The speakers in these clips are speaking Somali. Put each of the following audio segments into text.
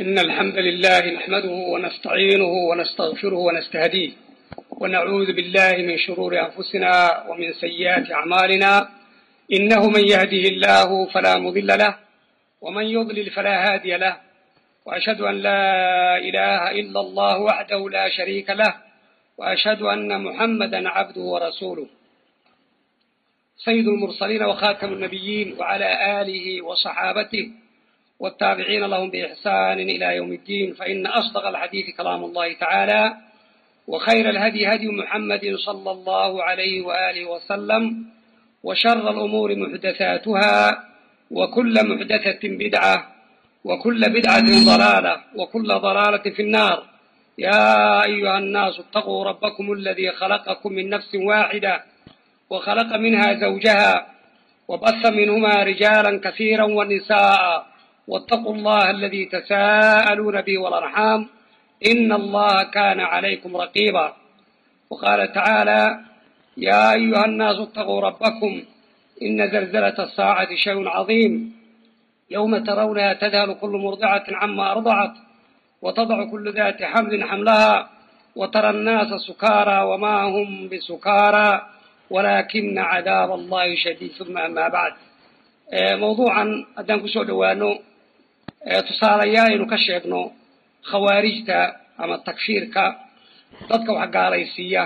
إن الحمد لله نحمده ونستعينه ونستغفره ونستهديه ونعوذ بالله من شرور أنفسنا ومن سيئات أعمالنا إنه من يهده الله فلا مضل له ومن يضلل فلا هادي له وأشهد أن لا إله إلا الله وحده لا شريك له وأشهد أن محمدا عبده ورسوله سيد المرسلين وخاتم النبيين وعلى آله وصحابته والتابعين لهم بإحسان إلى يوم الدين فإن أصدق الحديث كلام الله تعالى وخير الهدي هدي محمد صلى الله عليه وآله وسلم وشر الأمور محدثاتها وكل محدثة بدعة وكل بدعة ضلالة وكل ضلالة في النار يا أيها الناس اتقوا ربكم الذي خلقكم من نفس واحدة وخلق منها زوجها وبث منهما رجالا كثيرا ونساء واتقوا الله الذي تساءلون به والأرحام إن الله كان عليكم رقيبا وقال تعالى يا أيها الناس اتقوا ربكم إن زلزلة الساعة شيء عظيم يوم ترونها تذهل كل مرضعة عما أرضعت وتضع كل ذات حمل حملها وترى الناس سكارى وما هم بسكارى ولكن عذاب الله شديد ثم أما بعد موضوعا أدنك سؤال tusaaleyaal aynu ka sheegno khawaarijta ama takfiirka dadka wax gaalaysiiya.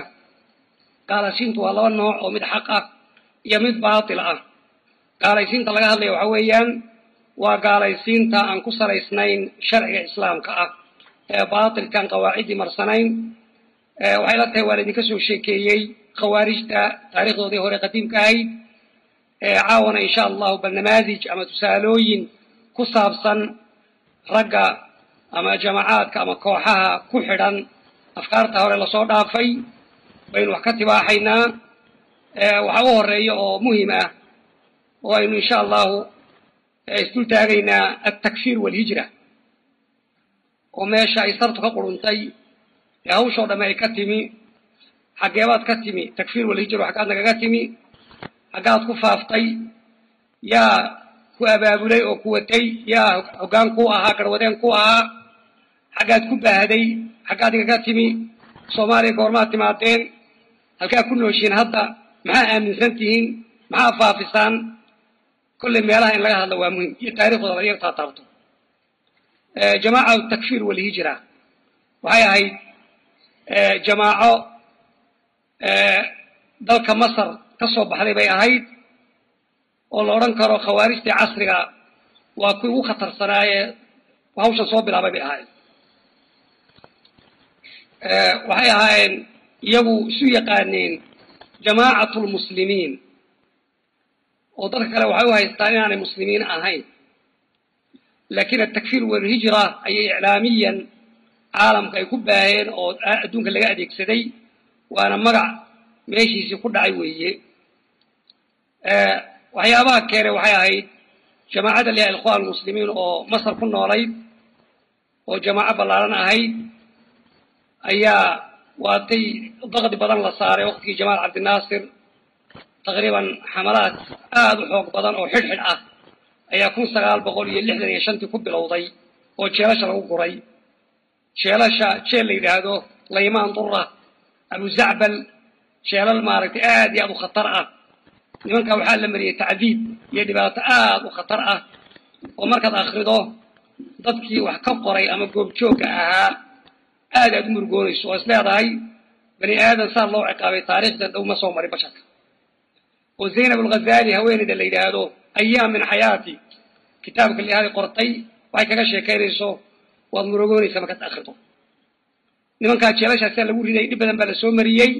Gaalaysiintu waa laba nooc oo mid xaq ah iyo mid baatil ah. Gaalaysiinta laga hadlaya waxa weeyaan waa gaalaysiinta aan ku salaysnayn sharciga islaamka ah. Ee baatilkaan qawaaciddii marsanayn waxay la tahay waa idinka soo sheekeeyey khawaarijta taariikhdoodii hore qadiimka ahayd. Caawana insha allahu barnamaasij ama tusaalooyin ku saabsan ragga ama jamacaadka ama kooxaha ku xidhan afkaarta hore la soo dhaafay baynu wax ka tibaaxaynaa. Waxa u horreeya oo muhiim ah oo aynu insha allahu isdul taagaynaa altakfiir walhijra. Oo meesha ay sartu ka quruntay ee hawshoo dhamme ay ka timi xaggeebaad ka timi takfiir walhijra xaggaad nagaga timi xaggaad ku faaftay yaa ku abaabulay oo ku watay yaa hoggaan ku ahaa garwadeen ku ahaa. Xaggaad ku baahday xaggaad igaga timi. Soomaaliya goormaad timaadeen halkaa ku nooshiin hadda. Maxaa aaminsan tihiin? Maxaa faafisaan? Kolley meelaha in laga hadlo waa muhiim iyo taariikhdooda laga taataabto jamaaca takfiir walhijra waxay ahayd jamaaco dalka masar ka soo baxday bay ahayd oo la odhan karo khawaarijtii casriga waa kuwii ugu khatarsanaaye hawshan soo bilaabay bay ahaayeen. Waxay ahaayeen iyagu isu yaqaaneen jamaacatu lmuslimiin oo dadka kale waxay u haystaan inaanay muslimiin ahayn. Laakiin atakfiir walhijra ayay iclaamiyan caalamka ay ku baaheen oo adduunka laga adeegsaday waana magac meeshiisii ku dhacay weeye waxyaabaha keenay waxay ahayd jamaacadda liha ikhwan almuslimiin oo masar ku noolayd oo jamaaco ballaaran ahayd ayaa waatay daqdi badan la saaray waqtigii jamaal cabdinaasir. Taqriiban xamalaad aada u xoog badan oo xidhxidh ah ayaa kun sagaal boqol iyo lixdan iyo shantii ku bilowday oo jeelasha lagu guray. Jeelasha jeel la yidhaahdo laymaan dura abuzacbal jeelal maaragtay aad iyo aad u khatar ah nimanka waxaa la mariyey tacdiib iyo dhibaato aad u khatar ah oo markaad akrido dadkii wax ka qoray ama goobjoogga ahaa aad aad u murugoonayso oo is leedahay bani aadan saa loo ciqaabay taariikhda dhow ma soo marin basharka. Oo zaynab alghazali haweeneyda la yidhaahdo ayaam min xayaati. Kitaabka lihaadi qortay waxay kaga sheekaynayso waad murugoonaysaa markaad akrido nimankaa jeelashaasaa lagu riday dhib badan baa la soo mariyey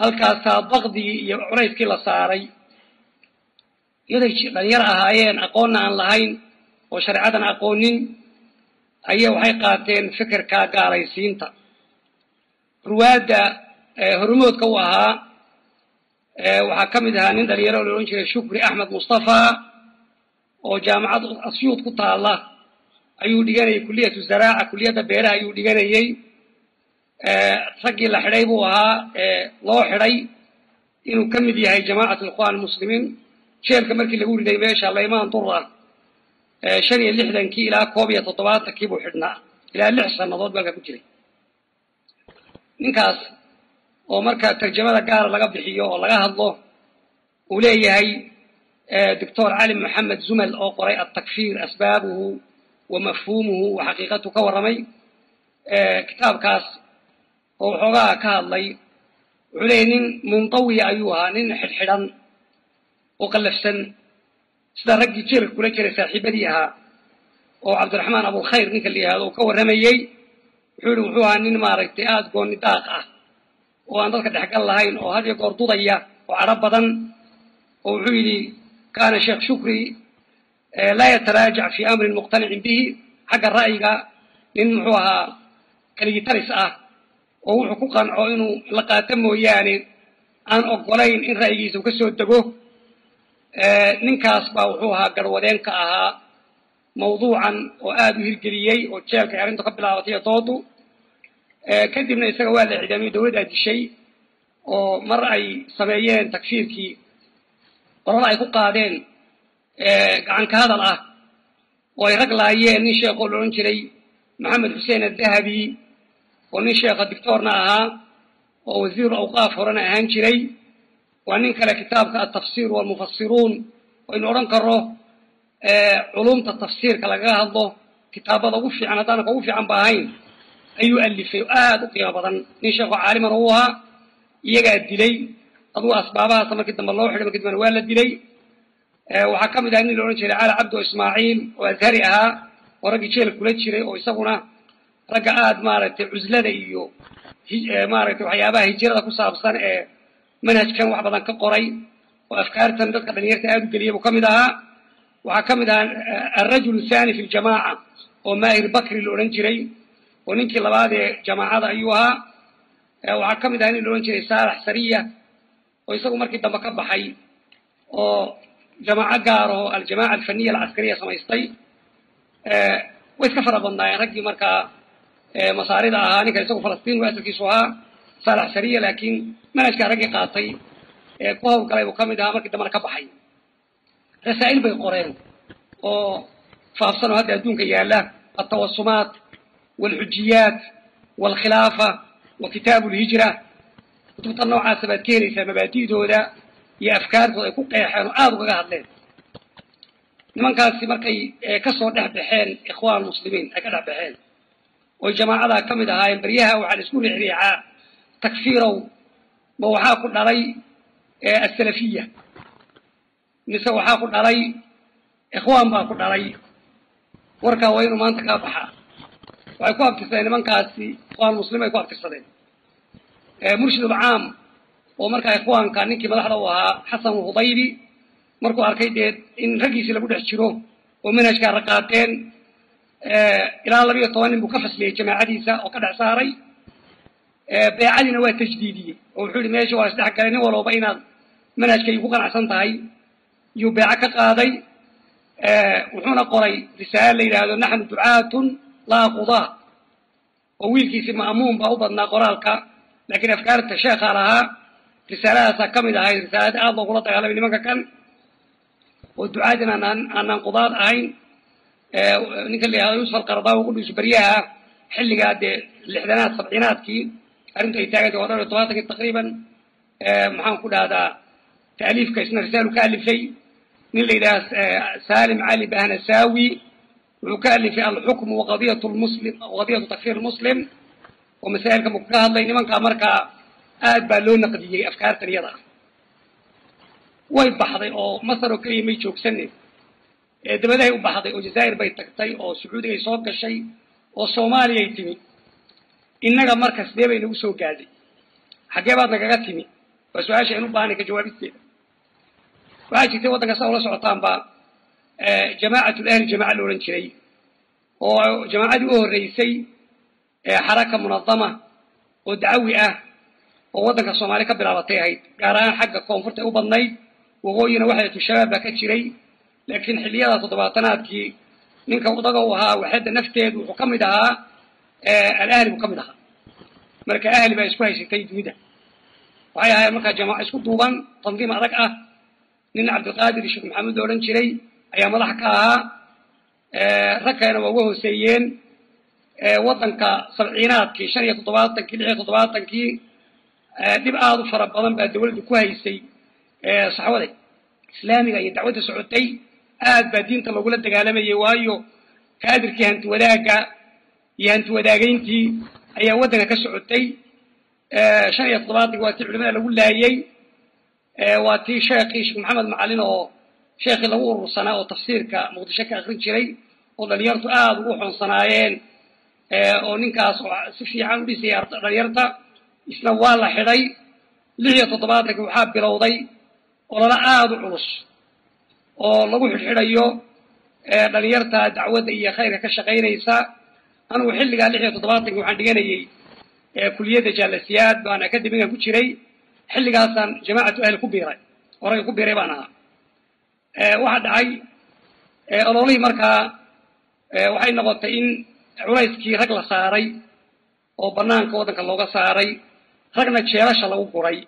halkaasaa daqdigii iyo culayskii la saaray. Iyaday dhalinyar ahaayeen aqoonna aan lahayn oo shareecadan aqoonin ayaa waxay qaateen fikirka gaalaysiinta. Ruwaadda hormoodka u ahaa waxaa ka mid ahaa nin dhalinyaro la odhan jiray shukri axmed mustafa oo jaamacad asyuud ku taalla. Ayuu dhiganayay kuliyatu zaraaca kuliyadda beeraha ayuu dhiganayey raggii la xidhay buu ahaa loo xidhay inuu ka mid yahay jamaacatu ikhwan muslimiin jeelka markii lagu riday meesha laymaan dura shan iyo lixdankii ilaa koob iyo toddobaatankii buu xidhnaa. Ilaa lix sannadood balka ku jiray. Ninkaas oo marka tarjamada gaara laga bixiyo oo laga hadlo uu leeyahay doctor cali moxamed zumal oo qoray altakfiir asbaabuhu wa mafhuumuhu wa xaqiiqatu ka warramay kitaabkaas oo waxoogaa ka hadlay. Wuxuu leeyahy nin muntawiya ayuu ahaa nin xidhxidhan oo qallafsan. Sida raggii jeelka kula jiray saaxiibadii ahaa oo cabdiraxmaan abulkhayr ninka la yihahdo uu ka warramayey wuxuu yihi wuxuu ahaa nin maaragtay aada gooni daaq ah oo aan dadka dhexgal lahayn oo had iyo goor dudaya oo cadho badan. Oo wuxuu yidhi kaana sheekh shukri laa yataraajac fi amrin muqtanicin bihi. Xagga ra'yiga nin muxuu ahaa keligitaris ah oo wuxuu ku qanco inuu la qaato mooyaane. Aan ogolayn in ra'yigiisa uu ka soo dego. Ninkaas baa wuxuu ahaa garwadeenka ahaa. Mawduucan oo aada u hirgeliyey oo jeelka ay arrintu ka bilaabatay iyo doodu kadibna isaga waa la icdaamiyey dawladdaa dishay oo mar ay sameeyeen takfiirkii. Qorada ay ku qaadeen gacan ka hadal ah oo ay rag laayeen nin sheekoo la odhan jiray maxamed xuseen adahabi oo nin sheekha dictoorna ahaa oo wasiiru awqaaf horena ahaan jiray waa nin kale kitaabka altafsir walmufasiruun waynu odhan karo culumta tafsiirka lagaga hadlo kitaabada ugu fiican haddaanan ka ugu fiican ba ahayn ayuu alifay oo aada u qiimo badan. Nin sheekoo caaliman uu ahaa iyagaa dilay adugu asbaabahaasa markii dambe loo xidhay markii dambena waa la dilay. Waxaa ka mid aha nin la odhan jiray cali cabdo ismaaciil oo azhari ahaa oo raggii jeelka kula jiray oo isaguna ragga aada maaragtay cuslada iyo maaragtay waxyaabaha hijirada ku saabsan ee manhajkan wax badan ka qoray oo afkaartan dadka dhalinyarta aada u geliyay buu ka mid ahaa. Waxaa ka mid ahaa alrajul thani fi ljamaaca oo maahir bakri la odhan jiray oo ninkii labaad ee jamaacada ayuu ahaa. Waxaa ka mid ahaa nin la odhan jiray saalax sariya oo isagu markii dambe ka baxay oo jamaaco gaar oo aljamaca alfaniya alcaskariya samaystay. Way iska fara badnaayeen raggii markaa masaarida ahaa ninkan isagu falastiin asalkiisu ahaa saalax sariya laakiin manhajkaa raggii qaatay ee ku hawlgalay ka mid ahaa markii dambena ka baxay. Rasaa'il bay qoreen oo faafsan oo hadda adduunka yaalla altawasumaat walxujiyaat walkhilaafa wa kitaabu lhijra kutubta noocaasa baad ka helaysaa mabaadi'dooda iyo afkaartooda ay ku qeexeen oo aada ugaga hadleen. Nimankaasi markay ka soo dhex baxeen ikhwaan muslimiin ay ka dhex baxeen oy jamaacadaa ka mid ahaayeen baryaha waxaa la isku riixriixaa takfiirow ma waxaa ku dhalay asalafiya mise waxaa ku dhalay ikhwaan baa ku dhalay. Warkaa waa inuu maanta kaa baxaa. Waxay ku abtirsadeen nimankaasi ikhwaan muslim ay ku abtirsadeen. Murshid ulcaam oo markaa ikhwaanka ninkii madaxda u ahaa xasan hudaybi markuu arkay dee in raggiisii lagu dhex jiro oo manhajkaa raqaateen ilaa labiyo toban nin buu ka fasliyey jamaacadiisa oo ka dhex saaray. Beecadiina waa tajdiidiyey. Oo wuxuu yihi meesha waa isdhex galay nin walooba inaad manhajkay ku qanacsan tahay. Iyuu beeco ka qaaday. Wuxuuna qoray risaale la yidhaahdo naxnu ducaatun laa qudaa oo wiilkiisii ma'muun baa u badnaa qoraalka. Laakiin afkaarta sheekhaa lahaa risaaladaasaa ka mid ahayd risaalada aada loogula dagaalamay nimanka kan. Oo ducaadin aanaan qudaad ahayn ninka la yihahdo yusuf alqardaawi qudhiisu beryaha xilligaa dee lixdanaad sabciinaadkii arrintu ay taagantay waa dhowr iyo tobaatankii taqriiban. Maxaan ku dhahdaa taaliifka isna risaalu ka alifay. Nin la yidhaha salim cali bahnasawi wuxuu ka alifay alxukmu waqadiyatu lmuslim waqadiyatu takfir lmuslim oo masaa'ilka muku ka hadlay nimankaa markaa aad baa loo naqdiyey afkaartan iyada. Ah way baxday oo masar oo keliya may joogsanin dabadahay u baxday oo jazaa'ir bay tagtay oo sacuudigay soo gashay oo soomaaliyay timi. Innaga marka sidee bay nagu soo gaadhay? Xaggee baad nagaga timi waa su'aasha aynu u ka jawaabisteeda. Waxaa jirtay waddanka saa ula socotaanba jamaacatul ahli jamaaca la odhan jiray oo jamaacadii u horreysay xaraka munadama oo dacawi ah oo waddanka soomaaliya ka bilaabatay ahayd gaar ahaan xagga koonfurta u badnayd waqooyina waxaytu shabaab baa ka jiray laakiin xilliyada toddobaatanaadkii ninka udaga u ahaa waxedda nafteedu wuxuu ka mid ahaa alahli buu ka mid ahaa marka ahli baa isku haysatay dunida waxay ahaayeen markaa jamaaco isku duuban tandiim adag ah nin cabdilqaadir sheekh maxamuud la odhan jiray ayaa madax ka ahaa rag waa uga hooseeyeen waddanka sabciinaadkii shan iyo toddobaatankii lix iyo toddobaatankii dhib aada u fara badan baa dawladdu ku haysay saxwada islaamiga iyo dacwadda socotay aad baa diinta loogula dagaalamayay waayo kaadirkii hanti wadaagga iyo hanti wadaagayntii ayaa waddanka ka socotay. Shan iyo toddobaatankii waa tii culimada lagu laayey waa tii sheekhii sheekh maxamed macalin oo sheekhii lagu urursanaa oo tafsiirka muqdisho ka akrin jiray oo dhalinyartu aada ugu xoonsanaayeen oo ninkaas si fiican u dhisaya dhalinyarta isna waa la xidhay lix iyo toddobaatankii waxaa bilowday olala aada u culus oo lagu xidhxidhayo dhalinyarta dacwadda iyo khayrka ka shaqaynaysa. Anigu xilligaa lix iyo toddobaatankii waxaan dhiganayey kuliyadda jaalasiyaad baan akademiga ku jiray. Xilligaasaan jamaacatu ahli ku biiray horay ku biiray baan ahaa. Waxaa dhacay ololihii markaa waxay noqotay in culayskii rag la saaray oo banaanka waddanka looga saaray. Ragna jeelasha lagu guray.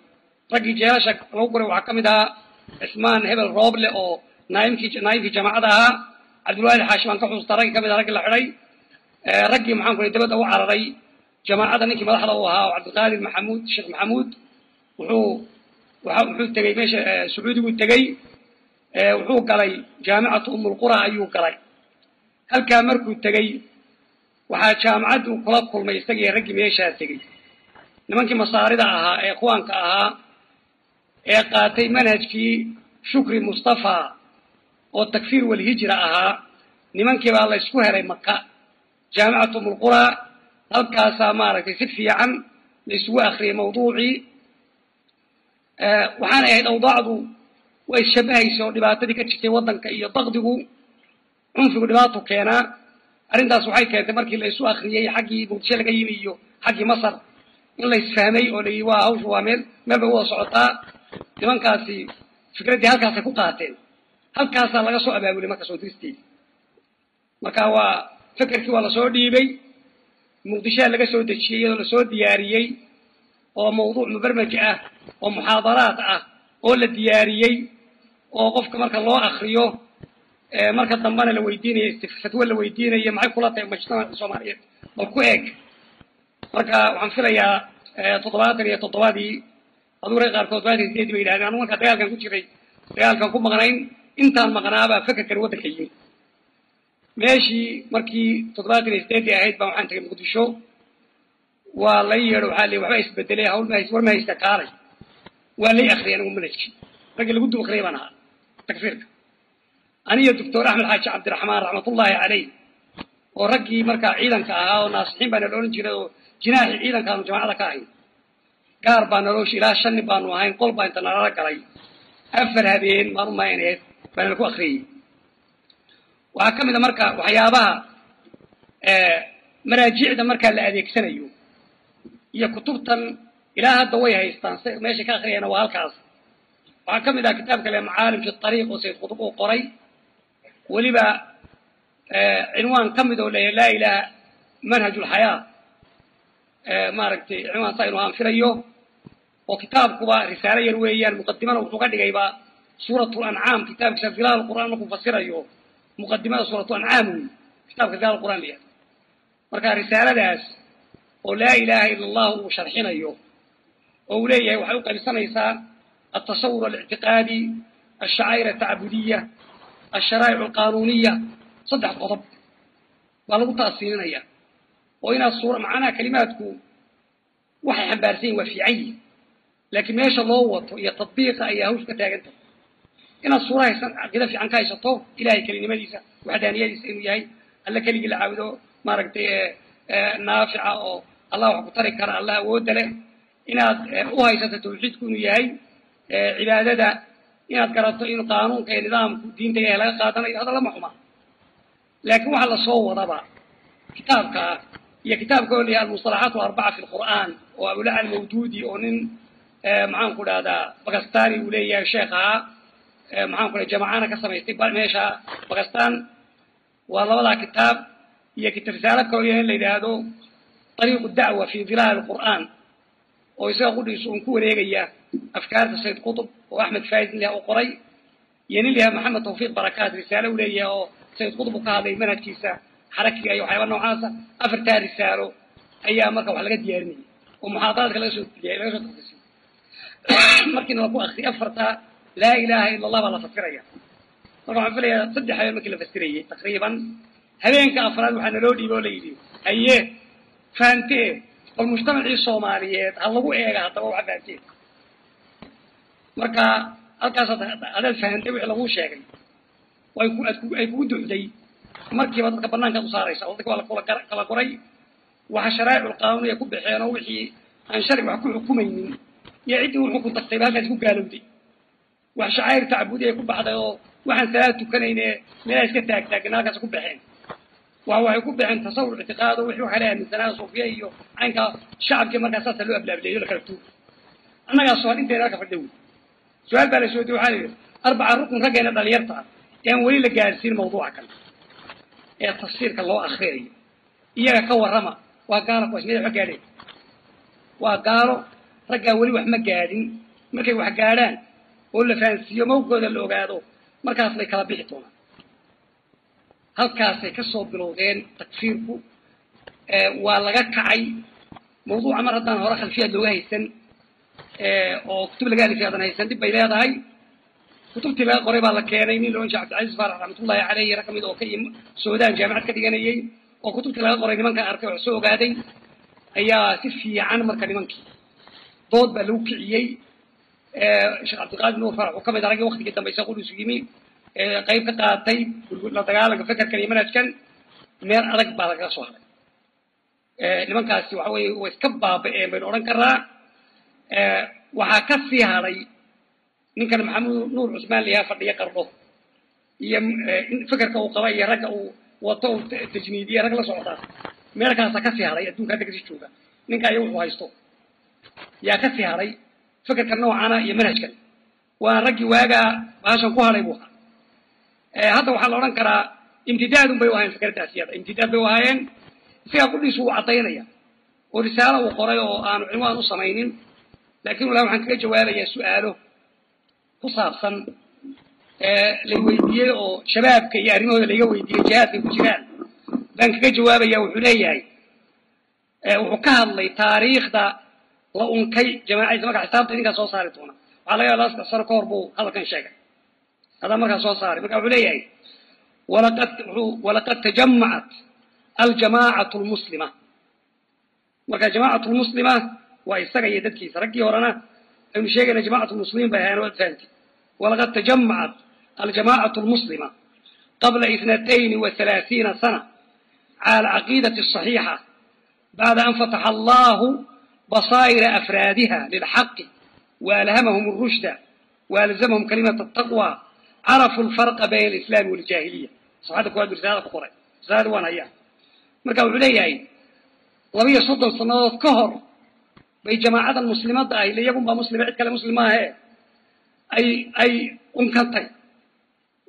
Raggii jeelasha lagu guray waxaa ka mid ahaa cismaan hebel rooble oo naaimkii naayimkii jamaacada ahaa cabdulwaahid xaashi baan ka xusuustaa raggii ka mid aha raggii la xidhay raggii maxaan ku dabadda u cararay jamaacadda ninkii madaxda u ahaa oo cabdilqaadir maxamuud sheekh maxamuud wuxuu wuxuu tegey meesha sacuudiguu tegey wuxuu galay jaamicatu umulqura ayuu galay halkaa markuu tegey waxaa jaamacaddu kula kulmay isagii raggii meeshaa tegey nimankii masaarida ahaa ee kuwaanka ahaa ee qaatay manhajkii shukri mustafa oo takfiir walhijra ahaa nimankii baa la ysku helay maka jaamicatu umulqura halkaasaa maaragtay si fiican la isugu akriyay mawduucii. Waxaanay ahayd awdaacdu way isshabahaysa oo dhibaatadii ka jirtay waddanka iyo dakdigu cunfigu dhibaato keenaa. Arrintaas waxay keentay markii la isu akriyey xaggii muqdisho laga yimi iyo xaggii masar in la isfahmay oo layihi waa hawshu waa meel meel bay wada socotaa. Nimankaasi fikraddii halkaasay ku qaateen halkaasaa laga soo abaabulay marka soo diristeedi marka waa fekerkii waa la soo dhiibay muqdishoa laga soo dejiyey iyadoo la soo diyaariyey oo mawduuc mubarmaj ah oo muxaadaraad ah oo la diyaariyey oo qofka marka loo akriyo marka dambena la weydiinayo fatwo la weydiinayo maxay kula tahay mujtamaca soomaaliyeed? Bal ku eeg. Marka waxaan filayaa toddobaatan iyo toddobadii aduu rag qaarkood sideedii bay yidhahdeen anu markaa dagaalkan ku jiray dagaalkan ku maqnayn intaan maqnaabaa fekerkan waddanka yimi. Meeshii markii toddobaatan iyo sideedii ahayd baa waxaan tegay muqdisho. Waa lay yeedho waxaa li waxba isbedelay hawl ma war ma haysta kaalay waa lay akriyay anigu manhajki raggii lagu dub akriyay baan ahaa takfiirka. Aniyo doctor axmed xaaji cabdiraxmaan raxmatullaahi caleyh oo raggii markaa ciidanka ahaa oo naasixiin baa nala odhan jiray oo jinaaxii ciidankaanu jamacada ka ahayn. Gaar baa nalooshi ilaa shan nin baanu ahayn qol baa inta nalala galay. Afar habeen maan u baa nala ku akriyey waxaa ka mid a marka waxyaabaha maraajicda markaa la adeegsanayo iyo kutubtan ilaa hadda way haystaan s meeshay ka akriyayna waa halkaas. Waxaa ka mid ah kitaabka le macaalim fi ariiq oo sayd qutub uu qoray. Weliba cinwaan ka mid oo leeyahy laa ilaha manhaj ulxayaa maaragtay cinwaan saa inu anfilayo oo kitaabkuba risaalo yar weeyaan muqadimana wuxuu ka dhigayba suuratu lancaam kitaabkiisa zilaal qur'aan markuu fasirayo muqadimada suuratu ancaam wey kitaabka zilaal qur'aan la yihahdo marka risaaladaas oo laa ilaha ila allah uu sharxinayo oo uu leeyahay waxay u qaybsanaysaa altasawur alictiqaadi alshacaa'ir atacbudiya alsharaa'ic alqanuuniya saddex qodob. Baa lagu taasiininaya oo inaad suura macnaha kelimaadku waxay xambaarsan yihiin waa fiican yihiin laakiin meesha loo wato iyo tadbiiqa ayaa hawshu ka taagan tahay inaad suura haysan caqiida fiican ka haysato ilahay kelinimadiisa waxdaaniyadiisa inuu yahay alla keligii la caabudo maaragtay naafica oo allah wax ku tari kara allah awoodda leh. Inaad u haysato tawxiidku inuu yahay cibaadada inaad garato in qaanuunka iyo nidaamku diinta ilahay laga qaadanayo hada lama xuma laakiin waxa la soo wadaba kitaabka iyo kitaabka oo layahay almustalaxaat alarbaca fi lqur'aan oo abulaca almawduudi oo nin maxaan ku dhahdaa bakistani uu leeyahay sheekh ahaa maxaan ku jamacana ka samaystay. Meesha bakistan waa labadaa kitaab iyo kitaab risaalo kaloo in la yidhaahdo ariiqu dacwa fi dilaal alqur'aan oo isaga qudhiisu un ku wareegaya afkaarta sayd qutub oo axmed faaiz nin laha u qoray iyo nin layaha maxamed tawfiiq barakaat risaale u leeyahay oo sayid qudbu ka hadlay manhajkiisa xarakiga iyo waxyaaba noocaasa. Afartaa risaalo ayaa marka wax laga diyaarinayay oo muxaadaraadka laga soo laga soo tafsiriyey markiina la ku akriyay afartaa laa ilaaha ila allah baa la fasiraya marka waxaan filayaa saddex habeen markii la fasirayey taqriiban. Habeenka afraad waxaa naloo dhiiba oo la yidhi haye fahamtee bal mujtamacii soomaaliyeed ha lagu eega haddaba waxa fahamteen marka halkaas hadaad fahamtay wixii laguu sheegay ay ku ay kugu ducday. Markiiba dadka banaankaad u saaraysa oo dadka waa lakula kala qoray waxa sharaaicul qaanuuniya ku baxeen oo wixii aan sharci wax ku xukumaynin. Iyo ciddii u xukun tagtay ba halkaas ku gaalowday wax shacair tacbudi ay ku baxday oo waxaan salaad tukanayne meelaha iska taagtaagna halkaas ku baxeen wa waxay ku baxeen tasawur ictiqaado wixii waxaa la aaminsanaa suufiya iyo caynkaa shacabkii markaa saasa loo ablaableeyo la kala tuur. Annagaa su'aal inteena halka fadhiya wey su'aal baa la soo diy waxaa la yidhi arbaca rukun raggeena dhalinyarta ah ee aan weli la gaarsiin mawduuca kale. Ee tafsiirka loo akriyayo iyaga ka warrama waa gaalo kuwaas mid wax gaadheen waa gaalo raggaa weli wax ma gaadhin. Markay wax gaadhaan oo la fahansiiyo mawgooda la ogaado markaas bay kala bixi doonaan halkaasay ka soo bilowdeen takfiirku waa laga kacay mawduuca mar haddaan hore khalfiyaad looga haysan oo kutub laga alifay haysan dhib bay leedahay. Kutubtii laga qoray baa la keenay nin loo jeex cabdilcaziz faarax raxmatullahi caleyhi rag ka mid oo ka suudaan jaamacad ka dhiganayey oo kutubtii laga qoray nimankan arkay wax soo ogaaday ayaa si fiican marka nimankii dood baa lagu kiciyey sheekh cabdiqaadir nuur farax uu ka mid araggii waktigii dambe isa qudisu yimi qayb ka qaatay la dagaalanka fekerkan iyo manhajkan meel adag baa lagaga soo haray nimankaasi waxa weye way iska baaba'een baynu odhan karaa waxaa ka sii haday ninkan maxamuud nuur cusmaan layaha fadhiya qardho iyo fekerka uu qaba iyo ragga uu wato uu rag la socdaa meelkaasa ka sii haday adduunka hadda ka sii jooga ninka aya wuxuu haysto yaa ka sii haday fekerka noocana iyo manhajkan. Waa raggii waagaa baashan ku hadhay buu ahaa. Hadda waxaa la odhan karaa imtidaadun bay u ahayen fekerdaas iyada. Imtidaad bay u ahaayeen isagaa qudhiisu uu caddaynaya. Oo risaalo uu qoray oo aanu cinwaan u samaynin. Lakin walahi waxaan kaga jawaabayaa su'aalo ku saabsan lay weydiiyey oo shabaabka iyo arrimahooda layga weydiiyey jihaadkay ku jiraan. Baan kaga jawaabaya wuxuu leeyahay wuxuu ka hadlay taariikhda la unkay jamaacadiisa marka xisaabta idinkaa soo saari doona. Waxaa laga yaaba sano ka hor buu hadalkan sheegay. Hadaa markaa soo saaray marka wuxuu leeyahay walaqad walaqad tajamacat aljamaacatu lmuslima marka jamaacatu lmuslima waa isaga iyo dadkiisa. Raggii horena aynu sheegayna jamacatu lmuslimiin bay ahayen waad fahamti walaqad tajamacat aljamaacatu lmuslima qabla ithnatayni wa halaathiina sana cala alcaqiidati asaxiixa bacda an fataxa allahu basaa'ira afraadiha lilxaqi waalhamahum alrushda waalzamahum kalimata ataqwa carafuu alfarqa bayna alislaami waljaahiliya saxada kuwaad risaala ku qoray risaalada waan hayaa marka wuxuu leeyahay labiyo soddon sannadood ka hor bay jamaacadan muslimadda ahi iyagunbaa muslima cid kale muslim maahe ay ay unkantay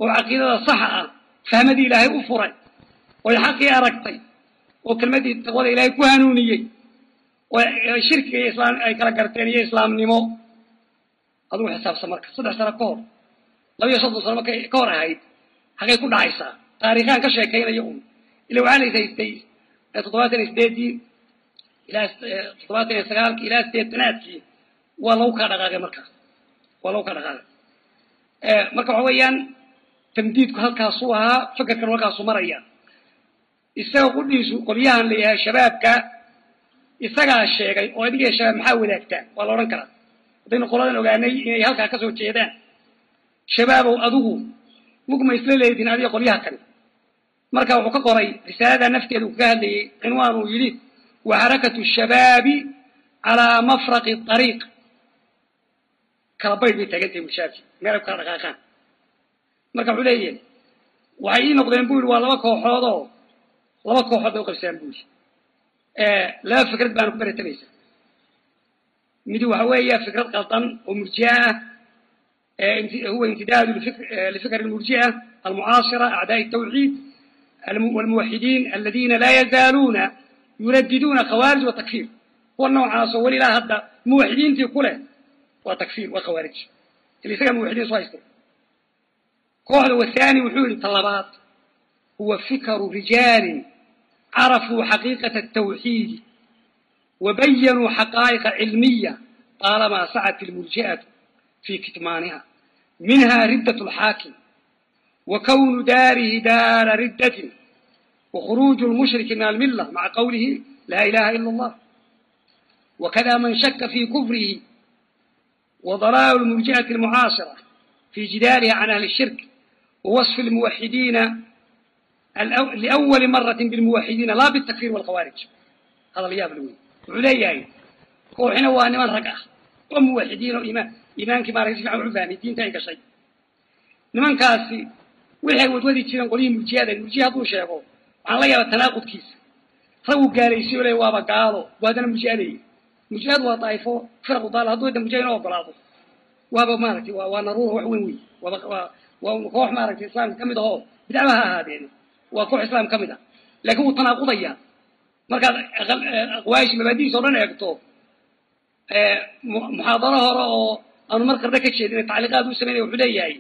oo caqiidada saxa ah fahmadii ilaahay u furay oy xaqii aragtay oo kelmaddii taqwada ilaahay ku hanuuniyey shirkiga ay kala garteen iyo islaamnimo. Adugu xisaabsan marka saddex sano ka hor. Labiyo soddon sano markay ka hor ahayd xaqay ku dhacaysaa. Taarikhaan ka sheekaynaya un ila waxaa la ishaystay toddobaatan iyo sideedii ilaa toddobaatan iyo sagaalkii ilaa sideetanaadkii waa lagu kaa dhaqaaqay markaas waa lagu kaa dhaqaaqay. Marka waxa weeyaan tamdiidku halkaasuu ahaa fekerkan halkaasuu maraya. Isaga qudhiisu qolyahan la yahay shabaabka isagaa sheegay oo adiga shabaab maxaa wadaagtaan waa la odhan karaa. Haddaynu qoladan ogaanay inay halkaa ka soo jeedaan. Shabaabow adigu mugma isla leedihin adiga qolyaha kale. Marka wuxuu ka qoray risaalada nafteeda uu kaga hadlayey cinwaan uu yidhi wa xarakatu shabaabi calaa mafraqi ariiq kala baydh bay taagan tahay bulshaabi meel ay ku kala dhaqaaqaan. Marka wuxuu leeyahay waxay ii noqdeen bu yidhi waa laba kooxood oo laba kooxood bay u qabsaan bu yidhi laba fikrad baana ku baratabaysaa midi waxa weeye fikrad kaldan oo murji'a ah huwa imtidaadu lifikri murji'a ah, almucaasira acdaai tawxiid walmuwaxidiin aladiina laa yazaaluuna yuradiduuna khawaarij wa kuwa noocaasoo welilaa hadda muwaxidiintii ku leh waa takfiir waa khawaarij isaga muwaxidiin soo haystay kooxda wahaani wuxuu yihi talabaad huwa fikaru rijaalin carafuu xaqiiqata atawxiidi وبينوا حقائق علمية طالما سعت المرجئة في كتمانها منها ردة الحاكم وكون داره دار ردة وخروج المشرك من الملة مع قوله لا إله إلا الله وكذا من شك في كفره وضلال المرجئة المعاصرة في جدالها عن أهل الشرك ووصف الموحدين لأول مرة بالموحدين لا بالتكفير والخوارج هذا الياب الأول wuxuu leeyahay kooxina waa niman rag ah oo muwaxidiin oo imaan iimaankii maaragtay si fiican wuxuu fahmay diinta ay gashay nimankaasi waxay wadwadi jireen qolyihii murjiyada murjiya hadduu sheego waxaan la yaabaa tanaaqudkiisa raguu gaalaysiyo le waaba gaalo waa haddana murjiadeey murjiadu waa daa'ifo firaqu daal hadduu hadda murjiya inoo ogolaado waaba maaragtay waa waa naruura wax weyn wey waaba waa koox islaam ka mid ah. Laakiin wuu tanaaqudayaa markaad aqwaashi mabaadihiisa o dhan eegto muxaadaro hore oo aanu mar qarda ka jeedin tacliiqaad u samaynaya wuxuu leeyahay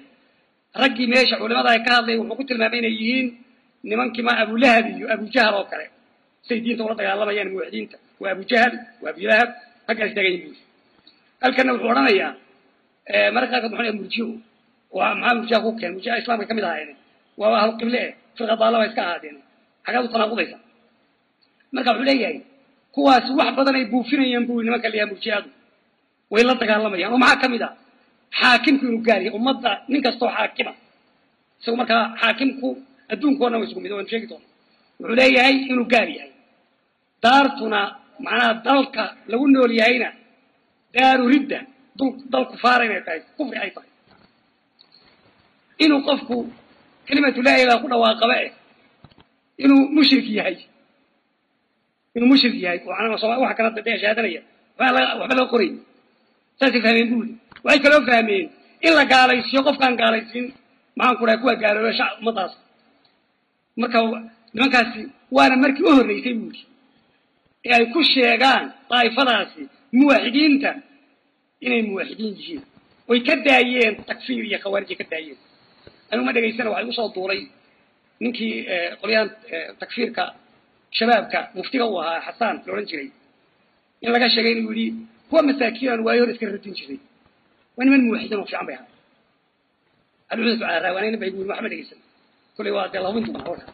raggii meesha culimada ay ka hadlay wuxuu ku tilmaamay inay yihiin nimankii ma abulahab iyo abujahal oo kale. Say diinta ula dagaalamayaan muwaxidiinta waa abujahal waa abulahab raggaas taagan yihiin. Halkana wuxuu odhanayaa marka qaarkood muxuu murjiyo waa maxaa murjiha ku keen. Murjiha islaamka ka mid ahaayeen waa ahlu qible eh firqa daalaba iska ahaadeen xagaad u tanaaqudaysa marka wuxuu leeyahay kuwaasi wax badan ay buufinayaan buu nimanka layaha murjiadu. Way la dagaalamayaan oo maxaa ka mid a? Xaakimku inuu gaaryahay ummadda nin kastoo xaakima. Isagu markaa xaakimku adduunkao dhan wa isku mid waynu sheegi doona wuxuu leeyahay inuu gaar yahay. Daartuna macnaha dalka lagu nool yahayna daaru ridda dal kufaara inay tahay kufri ay tahay. Inuu qofku kelimatu laa ilaha ku dhawaaqaba eh inuu mushrik yahay inuu mushrik yahay waxa kala shahaadanaya waxba laga qoray saasay fahmeen buli waxay kaloo fahmeen in la gaalaysiiyo qofkaan gaalaysiin maxaan ku dhahay kuwa gaalooba shac ummadaas marka nimankaasi waana markii u horreysay buuli ee ay ku sheegaan daa'ifadaasi muwaaxidiinta inay muwaaxidiin yihiin oy ka daayeen takfiir iyo khawaarij ka daayeen anuu ma dhegaysana waxay u soo duulay ninkii qolyahan takfiirka shabaabka muftiga uu ahaa xasaan la odhan jiray. In laga sheegay inuu yidhi kuwa masaakiinaan waayo hor iska radin jiray. Waa niman muwaxidiin oo fiican bay ahaa alcuudatu calaa raawaanayna bay buuri waxba dhegeysan kollay waa dee lahubintu baa warka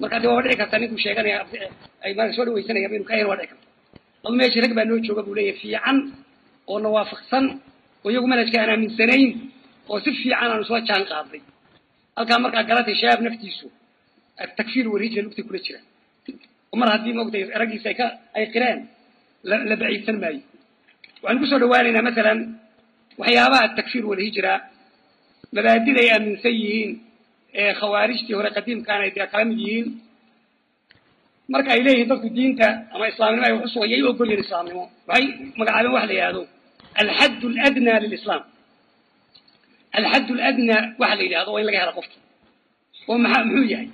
marka dee waaba dhici kartaa ninkuu sheeganaya ay marka soo dhawaysanayaan inuu ka hayn waa dhici karta adu meesha rag baa noo jooga buu leeyahay fiican oo na waafaqsan oo iyagu manhajka aan aaminsanayn oo si fiican aanu isla jaan qaadnay. Halkaa markaa galatay shabaab naftiisu takfiir wariijna lugtay kula jira mar haddii maogtay raggiisa ay qireen la baciidsan maayo. Waxaan ku soo dhawaanaynaa masalan waxyaabaha takfiir walhijra mabaadida ay aaminsan yihiin ee khawaarijtii hore qadiimkaana ay kala mid yihiin marka ay leeyihiin dadku diinta ama islaamnimo ay wax u sugaya ay u ogol islaamnimo. Waxay magacaabeen wax la yidhahdo alxadd aladnaa lilislaam alxadd aladnaa waxa la yidhahdo waa in laga hela qofki oo maxaa muxuu yahay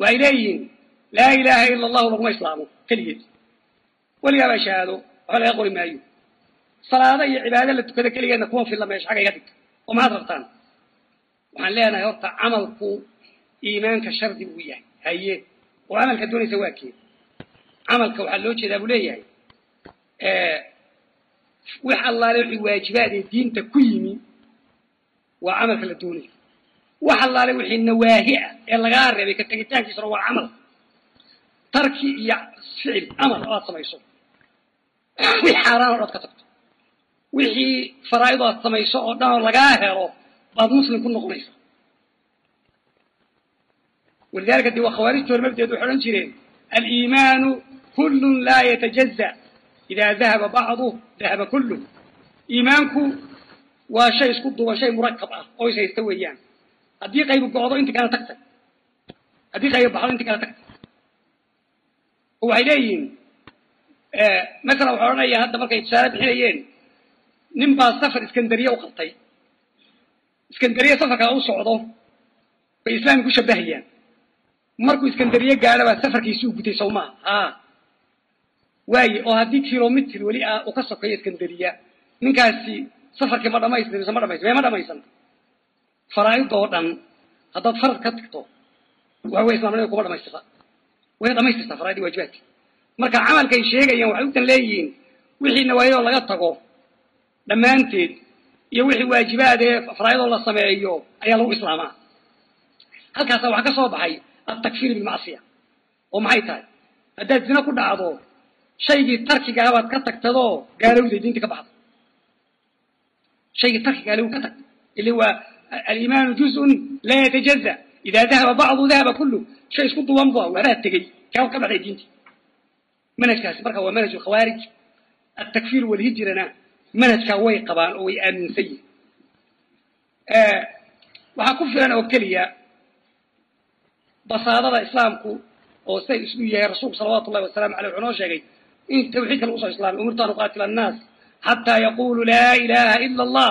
waxay leeyihiin laa ilaaha ila allahu laguma islaamo keligeed weligaabaa shahaado waxba laga qori maayo salaado iyo cibaado la tukado keligeedna kuma filla meesha xagga iga dhig oo maxaad rabtaan waxaan leenahay horta camalku iimaanka shardi buu yahay haye oo camalka doonaysa waa kee camalka waxaa loo jeedaa buu leeyahay wax allaale wixii waajibaad ee diinta ku yimi waa camalka la doonayo wax allaale wixii nawaahi ah ee lagaa reebay ka tegitaankiisuna waa camal. Tarki iyo ficil amar oo aad samayso. Wixii xaaraan o dhan ka tagto. Wixii faraa'id aad samayso oo dhan oo lagaa helo baad muslim ku noqonaysa walidalika dee waa khawaarijta hor mabdeed waxay odhan jireen aliimaanu kullun laa yatajaza idaa dahaba bacdu dahaba kulluh iimaanku waa shay isku duuban shay murakab ah oo is haysta weeyaan. Haddii qaybu go'do inti kala tagtay haddii qaybu baxdo inti kala tagtay oo waxay leeyihiin masalan waxay odhanayaan hadda markay tusaale bixinayeen nin baa safar iskandariye u qabtay. Iskandariye safarkaa u socdo bay islaamka ku shabahayaan markuu iskandariye gaadho baa safarkiisi u gutay sawmaa haa. Waaye oo haddii kilomitr weli ah uu ka sokeeyo iskandariya ninkaasi safarkii ma dhamaystir mise ma dhamaysan mee ma dhamaysan faraa'id oo dhan haddaad farad ka tagto waxa islamnimada kuma dhamaystirta. Way dhamaystirtaa faraaidii waajibaadka marka camalkay sheegayaan waxay utan leeyihiin wixii nawaayadoo laga tago. Dhammaanteed iyo wixii waajibaad ee faraa'idoo la sameeyo ayaa lagu islaamaa halkaasa waxaa ka soo baxay altakfiir bilmacsiya oo maxay tahay? Haddaad zina ku dhacdo shaygii tarkigaabaad ka tagtadoo gaalowday diinta ka baxda shaygii tarkigaa lagu ka tagta ili waa aliimaanu juzun laa yatajaza idaa dahaba bacdu dahaba kullu shay isku duwan bu waraa tegey kaa ka baxday diinta manhajkaasi marka waa manhaj alkhawaarij altakfiir walhijrana manhajkaa way qabaan oo way aaminsan yihiin waxaa ku filan oo keliya basaadada islaamku oo siday islu yahay rasuulku salawatu ullahi wasalamu aleyh wuxuu noo sheegay in tawxiidka lagu soo islaamay umirtu an uqaatila annaas xataa yaquluu laa ilaha ila allah